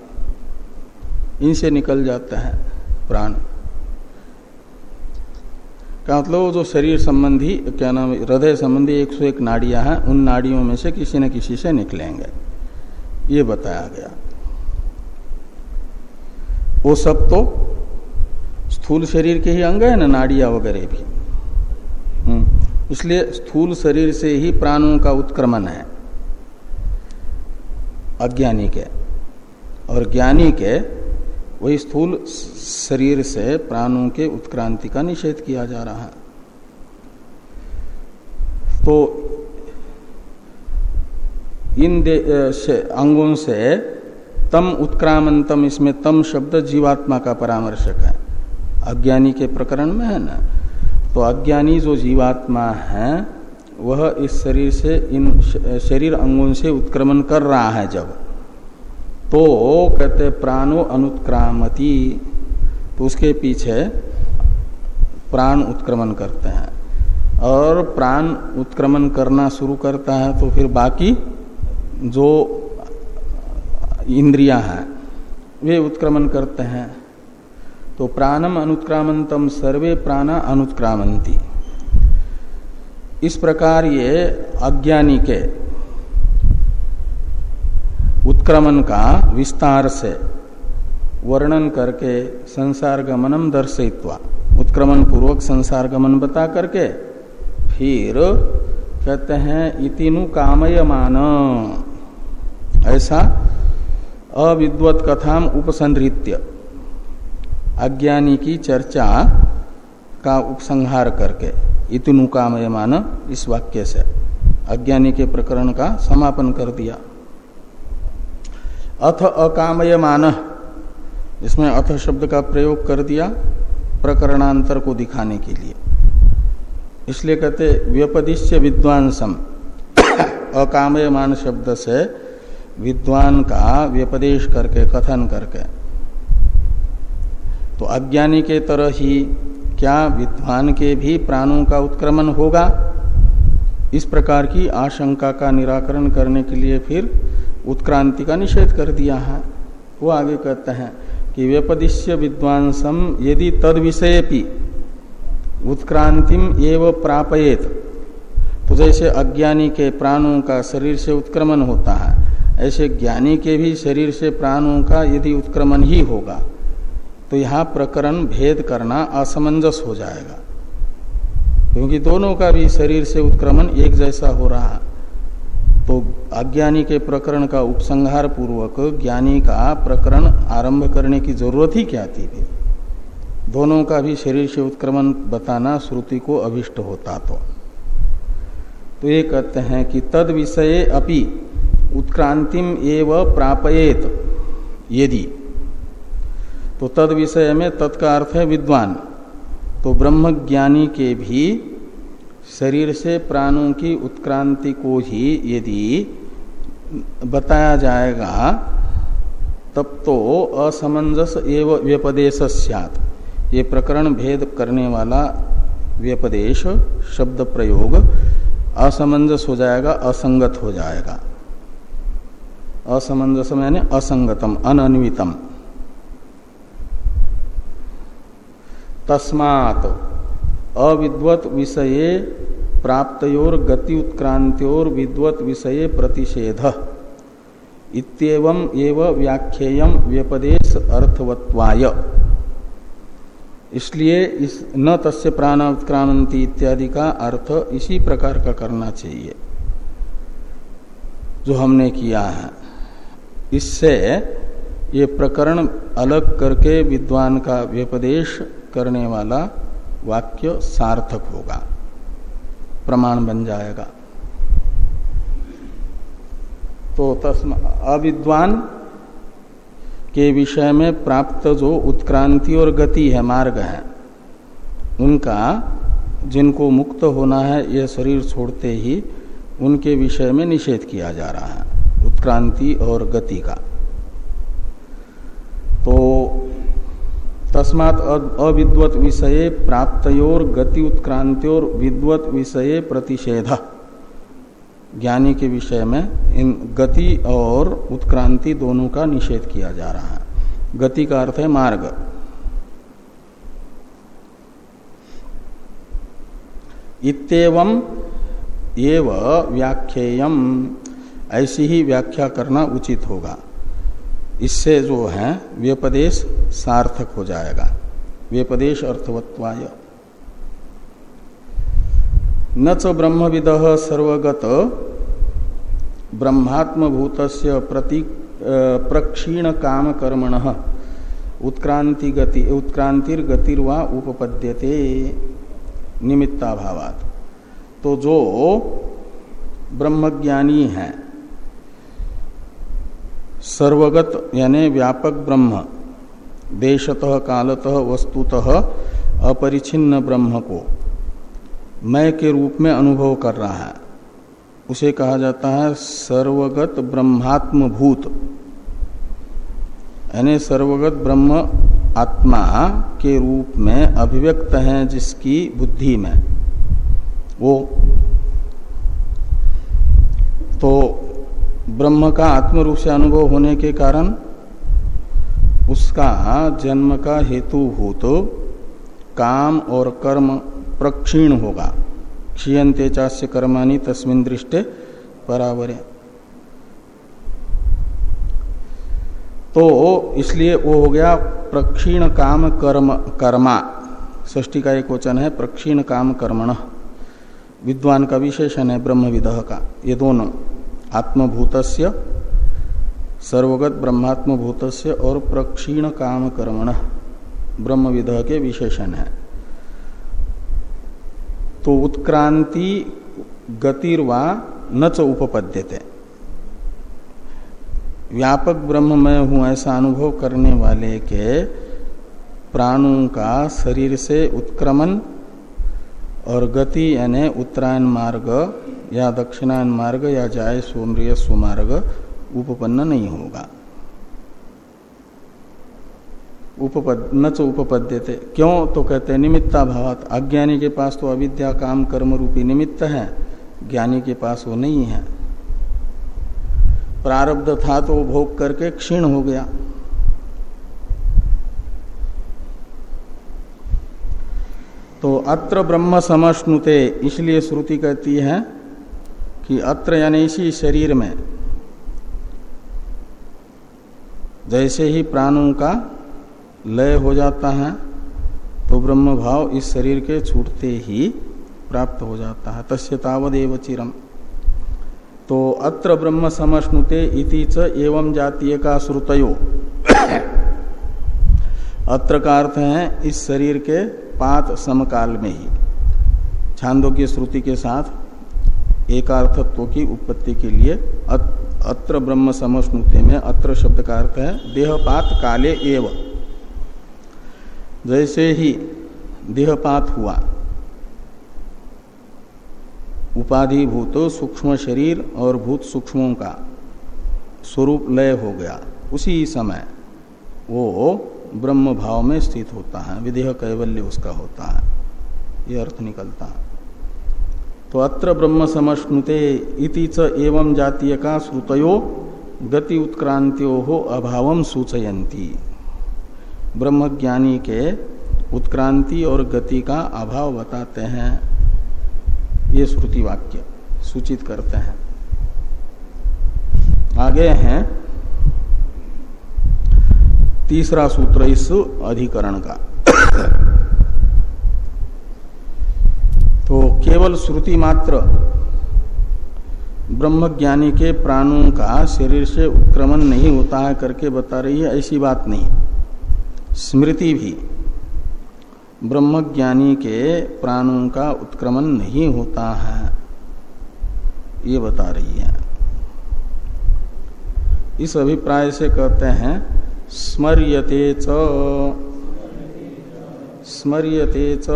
Speaker 1: इनसे निकल जाता है प्राण। का मतलब जो शरीर संबंधी क्या नाम हृदय संबंधी 101 नाड़ियाँ हैं उन नाड़ियों में से किसी न किसी से निकलेंगे। ये बताया गया। वो सब तो स्थूल शरीर के ही अंग है ना नाड़िया वगैरह भी। हम्म, इसलिए स्थूल शरीर से ही प्राणों का उत्क्रमण है। अज्ञानी के। और ज्ञानी के वही स्थूल शरीर से प्राणों के उत्क्रांति का निषेध किया जा रहा है। तो इन अंगों से तम उत्क्रामंतम, इसमें तम शब्द जीवात्मा का परामर्शक है। अज्ञानी के प्रकरण में है ना? तो अज्ञानी जो जीवात्मा है, वह इस शरीर से, इन शरीर अंगों से उत्क्रमण कर रहा है जब। तो कहते प्राणो अनुत्क्रामती। तो उसके पीछे प्राण उत्क्रमण करते हैं। और प्राण उत्क्रमण करना शुरू करता है तो फिर बाकी जो इंद्रियाँ हैं, वे उत्क्रमण करते हैं। तो प्राणम अनुत्क्रामंतम सर्वे प्राणा अनुत्क्रामंती इस प्रकार ये अज्ञानी के उत्क्रमण का विस्तार से वर्णन करके संसार गमनम दर्शित्वा उत्क्रमण पूर्वक संसार गमन बता करके फिर कहते हैं, इतिनु कामयमान। ऐसा अविद्वत कथाम उपसंहृत्य, अज्ञानी की चर्चा का उपसंहार करके, इतिनु कामयमान इस वाक्य से, अज्ञानी के प्रकरण का समापन कर दिया। अथ अकामयमान। इसमें अथ शब्द का प्रयोग कर दिया प्रकरणांतर को दिखाने के लिए। इसलिए कहते व्यपदिश्य विद्वांसम। अकामयमान शब्द से विद्वान का व्यपदेश करके, कथन करके। तो अज्ञानी के तरह ही क्या विद्वान के भी प्राणों का उत्क्रमण होगा? इस प्रकार की आशंका का निराकरण करने के लिए फिर उत्क्रांति का निषेध कर दिया है। वो आगे कहते हैं कि व्यपदिश्य विद्वांसम यदि तद विषय उत्क्रांतिम एव प्रापयेत। तो जैसे अज्ञानी के प्राणों का शरीर से उत्क्रमण होता है, ऐसे ज्ञानी के भी शरीर से प्राणों का यदि उत्क्रमण ही होगा तो यहाँ प्रकरण भेद करना असमंजस हो जाएगा। क्योंकि दोनों का भी शरीर से उत्क्रमण एक जैसा हो रहा है। तो अज्ञानी के प्रकरण का उपसंहार पूर्वक ज्ञानी का प्रकरण आरंभ करने की ज़रूरत ही क्या थी? दोनों का भी शरीर से उत्क्रमण बताना श्रुति को अभिष्ट होता तो। तो ये कहते हैं कि तद विषय अपि उत्क्रांतिम एव प्रापयेत यदि। तो तद विषय में तत्का अर्थ है विद्वान। तो ब्रह्म ज्ञानी के भी शरीर से प्राणों की उत्क्रांति को ही यदि बताया जाएगा, तब तो असमंजस एवं व्यपदेश ये प्रकरण भेद करने वाला व्यपदेश शब्द प्रयोग असमंजस हो जाएगा, असंगत हो जाएगा। असमंजस यानी असंगतम, अनन्वितम। तस्मात अविद्वत विषये प्राप्तोर गति उत्क्रांत्योर विद्वत विषय प्रतिषेध। इतम एव व्याख्येय व्यपदेश अर्थवत्वाय इसलिए इस, न तस्य प्राण उत्क्रांति इत्यादि का अर्थ इसी प्रकार का करना चाहिए। जो हमने किया है। इससे ये प्रकरण अलग करके विद्वान का व्यपदेश करने वाला वाक्य सार्थक होगा। प्रमाण बन जाएगा। तो तस्म अविद्वान के विषय में प्राप्त जो उत्क्रांति और गति है, मार्ग है, उनका जिनको मुक्त होना है यह शरीर छोड़ते ही उनके विषय में निषेध किया जा रहा है, उत्क्रांति और गति का तो तस्मात अविद्वत विषय प्राप्तोर गति उत्क्रांतियोर विद्वत विषय प्रतिषेध। ज्ञानी के विषय में इन गति और उत्क्रांति दोनों का निषेध किया जा रहा है। गति का अर्थ है मार्ग। इतम एव व्याख्येयम। ऐसी ही व्याख्या करना उचित होगा। इससे जो है, व्यपदेश सार्थक हो जाएगा। व्यपदेश अर्थवत्वाय। न च ब्रह्मविद सर्वगत ब्रह्मात्मभूत प्रति प्रक्षीण काम कर्मण उत्क्रांति गति उत्क्रांतिर्गतिर्वा उपपद्यते निमित्ताभावात। तो जो ब्रह्मज्ञानी है सर्वगत यानी व्यापक ब्रह्म, देशतः, कालतः, वस्तुतः अपरिछिन्न ब्रह्म को मैं के रूप में अनुभव कर रहा है। उसे कहा जाता है सर्वगत ब्रह्मात्म भूत यानी सर्वगत ब्रह्म आत्मा के रूप में अभिव्यक्त है जिसकी बुद्धि में। वो तो ब्रह्म का आत्म रूप से अनुभव होने के कारण उसका जन्म का हेतु हो तो काम और कर्म प्रक्षीण होगा। क्षीयते चास्य कर्माणी तस्मिन दृष्टे बराबर तो इसलिए वो हो गया प्रक्षीण काम कर्म, कर्मा। ष्टी का एक वचन है, प्रक्षीण काम कर्मण। विद्वान का विशेषण है ब्रह्म विदह का। ये दोनों आत्मभूतस्य, सर्वगत ब्रह्मात्म ब्रह्मात्मभूतस्य और प्रक्षीण काम कर्मण ब्रह्म विदह के विशेषण है। तो उत्क्रांति गतिर्वा न च उपपद्यते। व्यापक ब्रह्म में हूँ ऐसा अनुभव करने वाले के प्राणों का शरीर से उत्क्रमण और गति यानी उत्तरायण मार्ग या दक्षिणायन मार्ग या जाय सोमरिय सुमार्ग उपपन्न नहीं होगा। उपपद, न च उपपद्यते। क्यों? तो कहते निमित्ता भावत अज्ञानी के पास तो अविद्या, काम, कर्म रूपी निमित्त है। ज्ञानी के पास वो नहीं है। प्रारब्ध था तो भोग करके क्षीण हो गया। तो अत्र ब्रह्म समश्नुते, इसलिए श्रुति कहती है कि अत्र यानी इसी शरीर में, जैसे ही प्राणों का लय हो जाता है तो ब्रह्म भाव इस शरीर के छूटते ही प्राप्त हो जाता है। तस्य तावदेव चिरम। तो अत्र ब्रह्म समश्नुते इति च एवं जातीय का श्रुतयो। अत्र का अर्थ है इस शरीर के पात समकाल में ही छांदों की श्रुति के साथ एकार्थत्व की उत्पत्ति के लिए अत्र ब्रह्म समस्नुते में अत्र शब्द का अर्थ है देहपात काले एव। जैसे ही देहपात हुआ, उपाधि भूत सूक्ष्म शरीर और भूत सूक्ष्मों का स्वरूप लय हो गया। उसी समय वो ब्रह्म भाव में स्थित होता है, विदेह कैवल्य उसका होता है। ये अर्थ निकलता है। तो अत्र ब्रह्म समश्नुते इति च एवं जातीय का श्रुतयो गति उत्क्रांतियों हो अभाव सूचयंती ब्रह्मज्ञानी के उत्क्रांति और गति का अभाव बताते हैं। ये श्रुति वाक्य सूचित करते हैं। आगे हैं। तीसरा सूत्र इस अधिकरण का। तो केवल श्रुति मात्र ब्रह्मज्ञानी के प्राणों का शरीर से उत्क्रमण नहीं होता है करके बता रही है, ऐसी बात नहीं। स्मृति भी ब्रह्मज्ञानी के प्राणों का उत्क्रमण नहीं होता है, ये बता रही है। इस अभिप्राय से कहते हैं, स्मर्यते च। स्मर्यते च।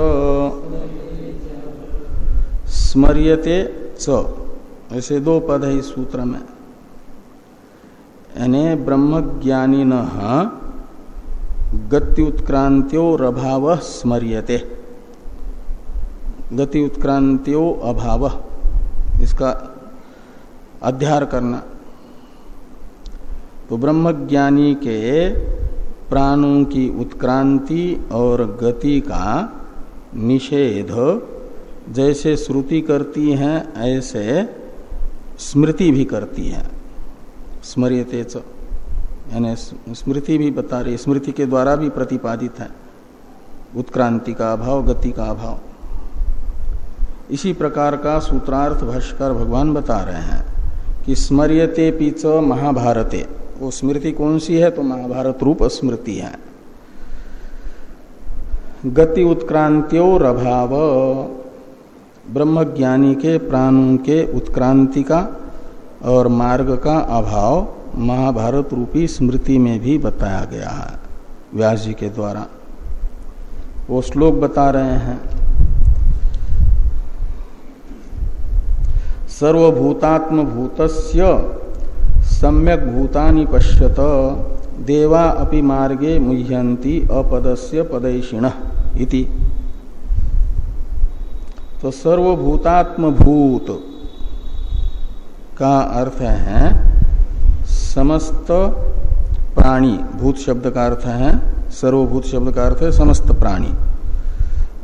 Speaker 1: स्मर्यते च। ऐसे दो पद है इस सूत्र में। यानी ब्रह्मज्ञानी न गति उत्क्रांत्यो अभाव स्मर्यते। गति उत्क्रांत्यो अभाव। इसका अध्यार करना। तो ब्रह्मज्ञानी के प्राणों की उत्क्रांति और गति का निषेध जैसे श्रुति करती हैं, ऐसे स्मृति भी करती है। स्मरियते यानी स्मृति भी बता रही, स्मृति के द्वारा भी प्रतिपादित है। उत्क्रांति का अभाव, गति का अभाव। इसी प्रकार का सूत्रार्थ भाष्कर भगवान बता रहे हैं कि स्मरियते पीच महाभारते। वो स्मृति कौन सी है? तो महाभारत रूप स्मृति है। गति उत्क्रांत्योर अभाव ब्रह्मज्ञानी के प्राणों के उत्क्रांति का और मार्ग का अभाव महाभारत रूपी स्मृति में भी बताया गया है, व्यास जी के द्वारा। वो श्लोक बता रहे हैं सर्वभूतात्म भूतस्य सम्यक भूतानि पश्यत, देवा अपि मार्गे मुह्यंती अपदस्य पदैषिण इति। तो सर्वभूतात्म भूत का अर्थ है समस्त प्राणी, भूत शब्द का अर्थ है, सर्वभूत शब्द का अर्थ है समस्त प्राणी।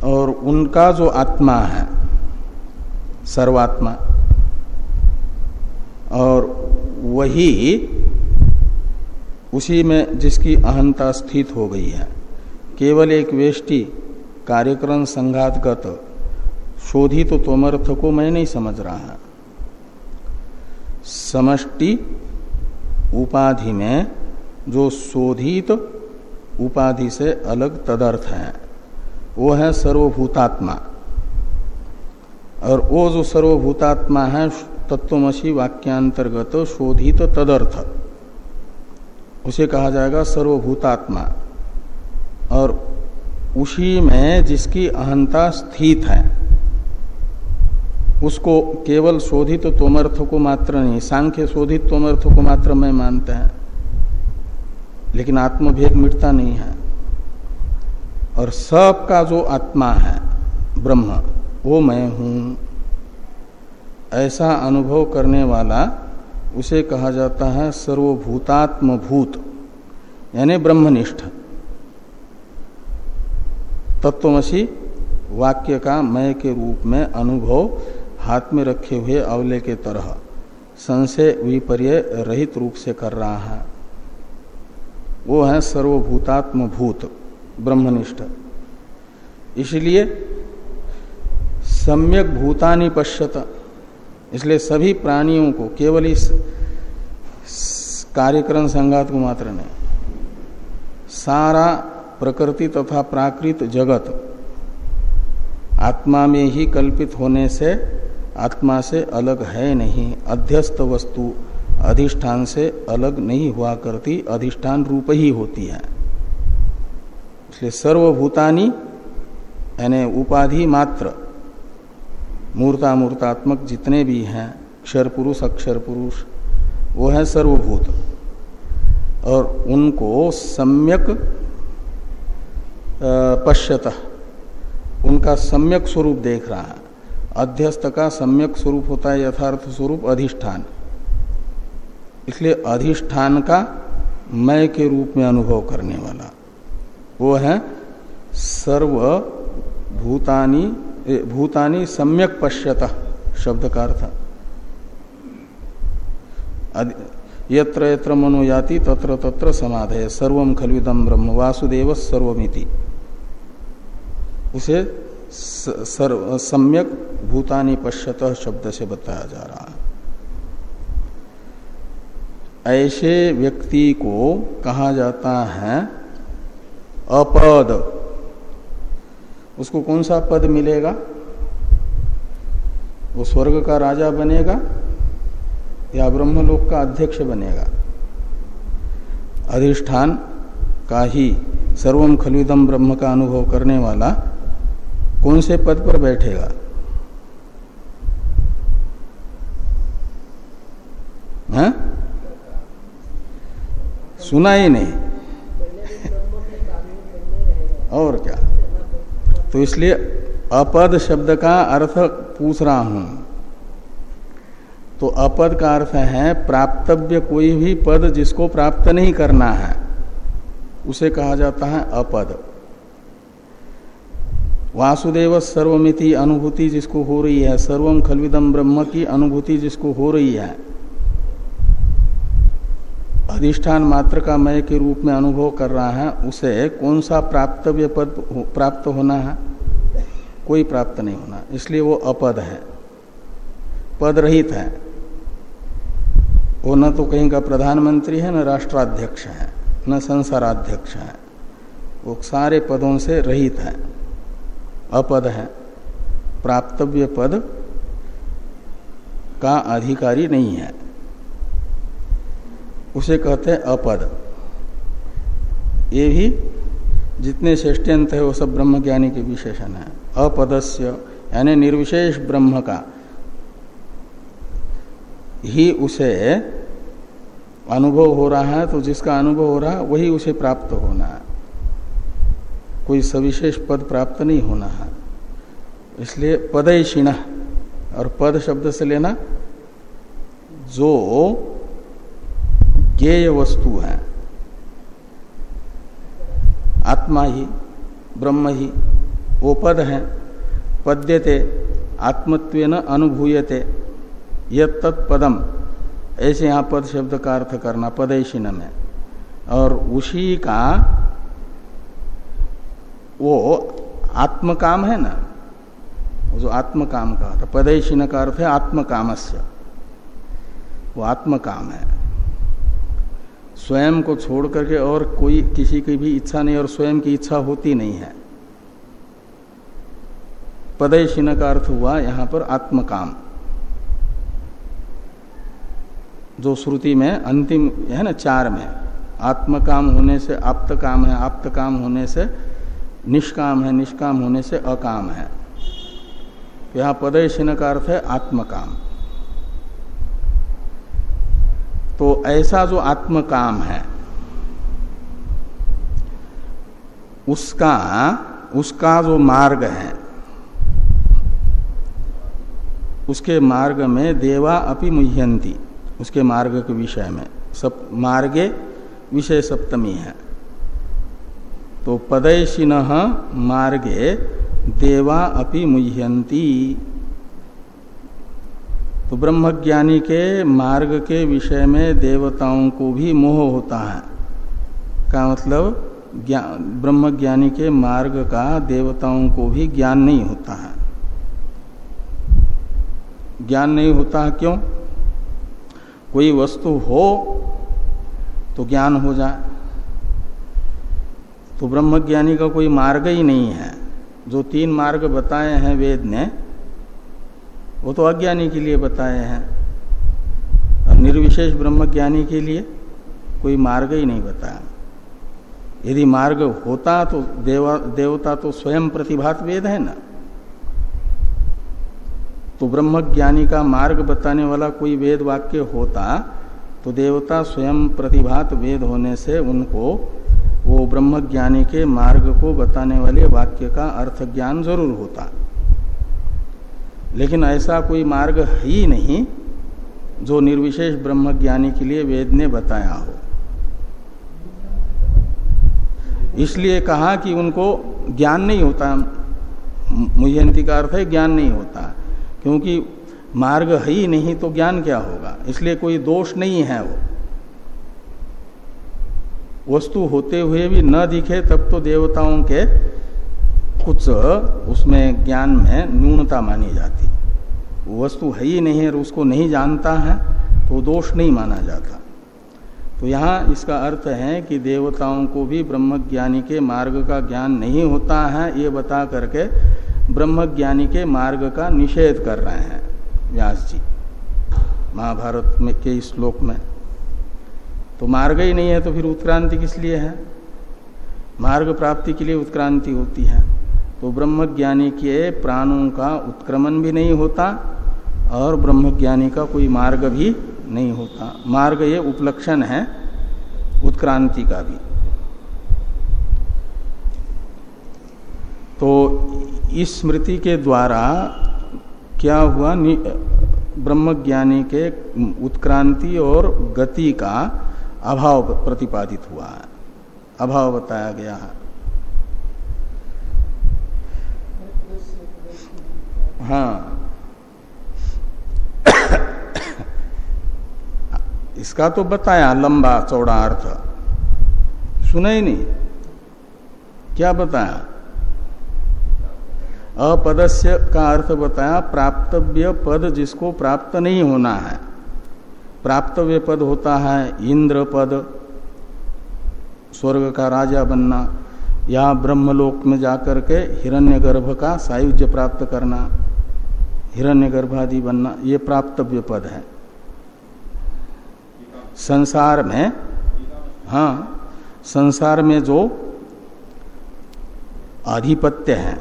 Speaker 1: और उनका जो आत्मा है, सर्वात्मा, और वही उसी में जिसकी अहंता स्थित हो गई है, केवल एक वेष्टि, कार्यक्रम संघातगत शोधित तो तोमर्थ को मैं नहीं समझ रहा है। समष्टि उपाधि में जो शोधित उपाधि से अलग तदर्थ है, वो है सर्वभूतात्मा। और वो जो सर्वभूतात्मा है, तत्वमसी वाक्यांतर्गत शोधित तदर्थ, उसे कहा जाएगा सर्वभूतात्मा। और उसी में जिसकी अहंता स्थित है उसको केवल शोधित तोमर्थ को मात्र नहीं, सांख्य शोधित तोमर्थ को मात्र मैं मानते हैं। लेकिन आत्मभेद मिटता नहीं है। और सबका जो आत्मा है, ब्रह्म, वो मैं हूँ। ऐसा अनुभव करने वाला, उसे कहा जाता है सर्वभूतात्म भूत यानी ब्रह्मनिष्ठ। तत्वमसी वाक्य का मय के रूप में अनुभव हाथ में रखे हुए अवले के तरह। संशय विपर्य रहित रूप से कर रहा है। वो है सर्वभूतात्म भूत ब्रह्मनिष्ठ। इसलिए सम्यक भूतानि पश्यत। इसलिए सभी प्राणियों को केवल इस कार्यक्रम संघात को मात्र नहीं, सारा प्रकृति तथा प्राकृत जगत आत्मा में ही कल्पित होने से आत्मा से अलग है नहीं, अध्यस्त वस्तु अधिष्ठान से अलग नहीं हुआ करती, अधिष्ठान रूप ही होती है। इसलिए सर्वभूतानी, यानी उपाधि मात्र, मूर्तामूर्तात्मक जितने भी हैं, क्षर पुरुष, अक्षर पुरुष, वो है सर्वभूत। और उनको सम्यक पश्यत, उनका सम्यक स्वरूप देख रहा है। अध्यस्त का सम्यक स्वरूप होता है, यथार्थ स्वरूप अधिष्ठान। इसलिए अधिष्ठान का मय के रूप में अनुभव करने वाला। वो है सर्व भूतानी भूतानी सम्यक पश्यत, शब्द का अर्थ। यत्र यत्र मनोयाति तत्र तत्र समाधय सर्वम खलविदम ब्रह्म, वासुदेव सर्वमिति। उसे सर्व सम्यक भूतानी पश्यत शब्द से बताया जा रहा है। ऐसे व्यक्ति को कहा जाता है अपद। उसको कौन सा पद मिलेगा? वो स्वर्ग का राजा बनेगा या ब्रह्मलोक का अध्यक्ष बनेगा? अधिष्ठान का ही सर्वम खलुदम ब्रह्म का अनुभव करने वाला कौन से पद पर बैठेगा? है? सुना ही नहीं। और क्या? तो इसलिए अपद शब्द का अर्थ पूछ रहा हूँ। तो अपद का अर्थ है, प्राप्तव्य कोई भी पद जिसको प्राप्त नहीं करना है, उसे कहा जाता है अपद। वासुदेव सर्वमिति अनुभूति जिसको हो रही है सर्वम खलविदम ब्रह्म की अनुभूति जिसको हो रही है। अधिष्ठान मात्र का मय के रूप में अनुभव कर रहा है, उसे कौन सा प्राप्तव्य पद प्राप्त होना है? कोई प्राप्त नहीं होना, इसलिए वो अपद है। पद रहित है। वो न तो कहीं का प्रधानमंत्री है, न राष्ट्राध्यक्ष है, न संसाराध्यक्ष है। वो सारे पदों से रहित है। अपद है। प्राप्तव्य पद का अधिकारी नहीं है। उसे कहते हैं अपद। ये भी जितने श्रेष्ठ्यंत है, वो सब ब्रह्म ज्ञानी के विशेषण है। अपदस्य, यानी निर्विशेष ब्रह्म का। ही उसे अनुभव हो रहा है तो जिसका अनुभव हो रहा है, वही उसे प्राप्त होना है। कोई सविशेष पद प्राप्त नहीं होना है। इसलिए पदयशिण और पद शब्द से लेना जो ज्ञेय वस्तु है। आत्मा ही, ब्रह्म ही, वो पद है। पद्यते आत्मत्व अनुभूयते यद तत्पदम ऐसे यहाँ पद शब्द का अर्थ करना पदयशिन में। और उसी का वो आत्मकाम है ना? वो जो आत्मकाम का था पदयशिन का अर्थ है आत्मकामस्य। वो आत्मकाम है। स्वयं को छोड़ करके और कोई किसी की भी इच्छा नहीं और स्वयं की इच्छा होती नहीं है। पदयशिन का अर्थ हुआ यहाँ पर आत्मकाम। जो श्रुति में अंतिम, है ना, चार में, आत्मकाम होने से आप्त काम है आप्त काम होने से निष्काम है, निष्काम होने से अकाम है। यहाँ पदयशिन का अर्थ है आत्मकाम। तो ऐसा जो आत्मकाम है, उसका उसका जो मार्ग है, उसके मार्ग में देवा अपि मुह्यंती उसके मार्ग के विषय में। सब, मार्गे विषय सप्तमी है। तो पदयशिन मार्गे देवा अपि मुह्यंती तो ब्रह्मज्ञानी के मार्ग के विषय में देवताओं को भी मोह होता है। का मतलब ब्रह्मज्ञानी के मार्ग का देवताओं को भी ज्ञान नहीं होता है। ज्ञान नहीं होता है क्यों? कोई वस्तु हो तो ज्ञान हो जाए। तो ब्रह्मज्ञानी का कोई मार्ग ही नहीं है। जो तीन मार्ग बताए हैं वेद ने, वो तो अज्ञानी के लिए बताए हैं। अब निर्विशेष ब्रह्मज्ञानी के लिए कोई मार्ग ही नहीं बताया। यदि मार्ग होता तो देवा, देवता तो स्वयं प्रतिभात वेद है ना? तो ब्रह्मज्ञानी का मार्ग बताने वाला कोई वेद वाक्य होता तो देवता स्वयं प्रतिभात वेद होने से उनको वो ब्रह्मज्ञानी के मार्ग को बताने वाले वाक्य का अर्थ ज्ञान ज़रूर होता। लेकिन ऐसा कोई मार्ग ही नहीं जो निर्विशेष ब्रह्मज्ञानी के लिए वेद ने बताया हो। इसलिए कहा कि उनको ज्ञान नहीं होता। मुझे का अर्थ है ज्ञान नहीं होता, क्योंकि मार्ग है ही नहीं तो ज्ञान क्या होगा? इसलिए कोई दोष नहीं है वो। वस्तु होते हुए भी न दिखे, तब तो देवताओं के कुछ उसमें ज्ञान में न्यूनता मानी जाती। वस्तु है ही नहीं और उसको नहीं जानता है तो दोष नहीं माना जाता। तो यहाँ इसका अर्थ है कि देवताओं को भी ब्रह्मज्ञानी के मार्ग का ज्ञान नहीं होता है, ये बता करके ब्रह्मज्ञानी के मार्ग का निषेध कर रहे हैं व्यास जी, महाभारत में के श्लोक में। तो मार्ग ही नहीं है तो फिर उत्क्रांति किस लिए है? मार्ग प्राप्ति के लिए उत्क्रांति होती है। तो ब्रह्मज्ञानी के प्राणों का उत्क्रमण भी नहीं होता और ब्रह्मज्ञानी का कोई मार्ग भी नहीं होता। मार्ग ये उपलक्षण है उत्क्रांति का भी। तो इस स्मृति के द्वारा क्या हुआ? ब्रह्मज्ञानी के उत्क्रांति और गति का अभाव प्रतिपादित हुआ। है अभाव बताया गया है। हाँ। इसका तो बताया लंबा चौड़ा अर्थ। सुना ही नहीं। क्या बताया? अपदस्य का अर्थ बताया प्राप्तव्य पद जिसको प्राप्त नहीं होना है। प्राप्तव्य पद होता है इंद्र पद। स्वर्ग का राजा बनना, या ब्रह्मलोक में जाकर के हिरण्यगर्भ का सायुज्य प्राप्त करना हिरण्यगर्भ आदि बनना, ये प्राप्तव्य पद है। संसार में हाँ संसार में जो आधिपत्य है,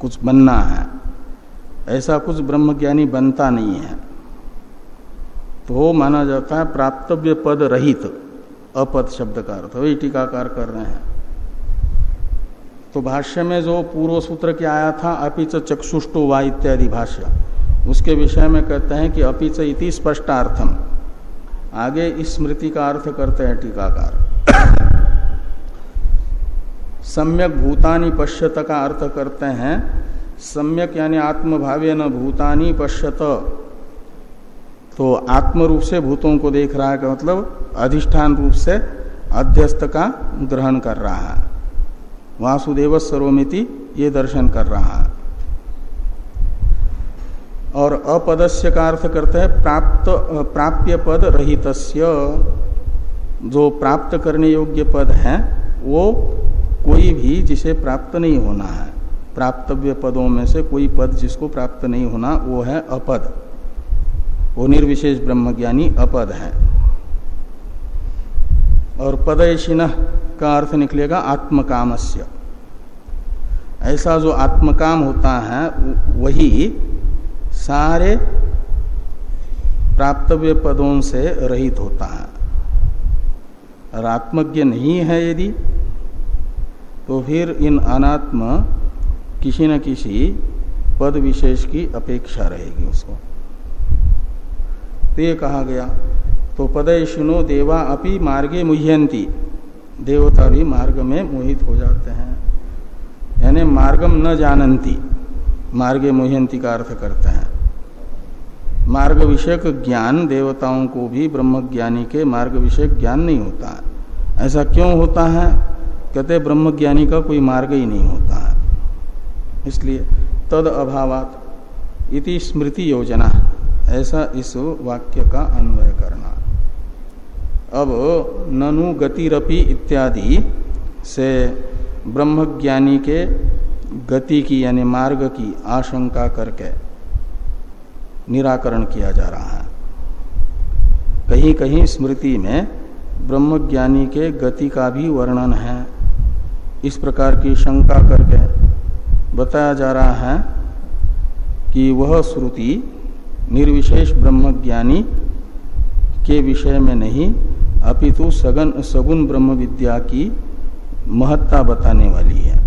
Speaker 1: कुछ बनना है, ऐसा कुछ ब्रह्मज्ञानी बनता नहीं है। तो माना जाता है प्राप्तव्य पद रहित, अपद शब्द का अर्थ। वही टीकाकार कर रहे हैं। तो भाष्य में जो पूर्व सूत्र क्या आया था, अपिच चक्षुष्टो वा इत्यादि भाष्य, उसके विषय में कहते हैं कि अपिच इति स्पष्टार्थम आगे इस स्मृति का अर्थ करते हैं टीकाकार। सम्यक भूतानी पश्यत का अर्थ करते हैं। सम्यक यानी आत्मभावे न भूतानी पश्यत। तो आत्म रूप से भूतों को देख रहा है का मतलब अधिष्ठान रूप से अध्यस्त का ग्रहण कर रहा है। वासुदेव सर्वमिति ये दर्शन कर रहा है। और अपदस्य का अर्थ करते हैं प्राप्त, प्राप्य पद रहित जो प्राप्त करने योग्य पद है, वो कोई भी जिसे प्राप्त नहीं होना है। प्राप्तव्य पदों में से कोई पद जिसको प्राप्त नहीं होना, वो है अपद। वो निर्विशेष ब्रह्मज्ञानी अपद है। और पदयशिन का अर्थ निकलेगा आत्मकामस्य। ऐसा जो आत्मकाम होता है, वही सारे प्राप्तव्य पदों से रहित होता है। और आत्मज्ञ नहीं है यदि तो फिर इन अनात्म किसी न किसी पद विशेष की अपेक्षा रहेगी उसको। तो ये कहा गया। तो पदयशुनो देवा अपि मार्गे मुह्यंती देवता भी मार्ग में मोहित हो जाते हैं। यानी मार्गम न जानंती मार्गे मुह्यंती का अर्थ करते हैं। मार्ग विषयक ज्ञान देवताओं को भी ब्रह्म ज्ञानी के मार्ग विषयक ज्ञान नहीं होता। है ऐसा क्यों होता है? कहते ब्रह्म ज्ञानी का कोई मार्ग ही नहीं होता। है इसलिए तद अभावात इति स्मृति योजना। ऐसा इस वाक्य का अन्वय करना। अब ननु गतिरपि इत्यादि से ब्रह्मज्ञानी के गति की यानी मार्ग की आशंका करके निराकरण किया जा रहा है। कहीं कहीं स्मृति में ब्रह्मज्ञानी के गति का भी वर्णन है। इस प्रकार की शंका करके बताया जा रहा है कि वह श्रुति निर्विशेष ब्रह्मज्ञानी के विषय में नहीं, अपितु सगन, सगुण ब्रह्म विद्या की महत्ता बताने वाली है।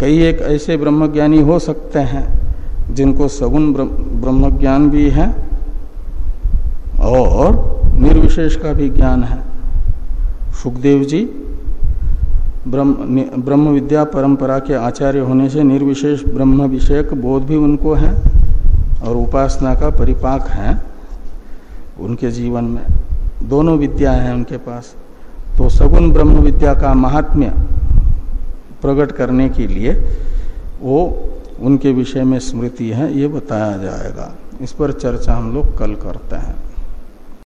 Speaker 1: कई एक ऐसे ब्रह्मज्ञानी हो सकते हैं, जिनको सगुण ब्रह्म ज्ञान भी है और निर्विशेष का भी ज्ञान है। सुखदेव जी ब्रह्म ब्रह्म विद्या परंपरा के आचार्य होने से निर्विशेष ब्रह्म विषयक बोध भी उनको है और उपासना का परिपाक है उनके जीवन में। दोनों विद्या है उनके पास। तो सगुण ब्रह्म विद्या का महात्म्य प्रकट करने के लिए वो उनके विषय में स्मृति है, ये बताया जाएगा। इस पर चर्चा हम लोग कल करते हैं।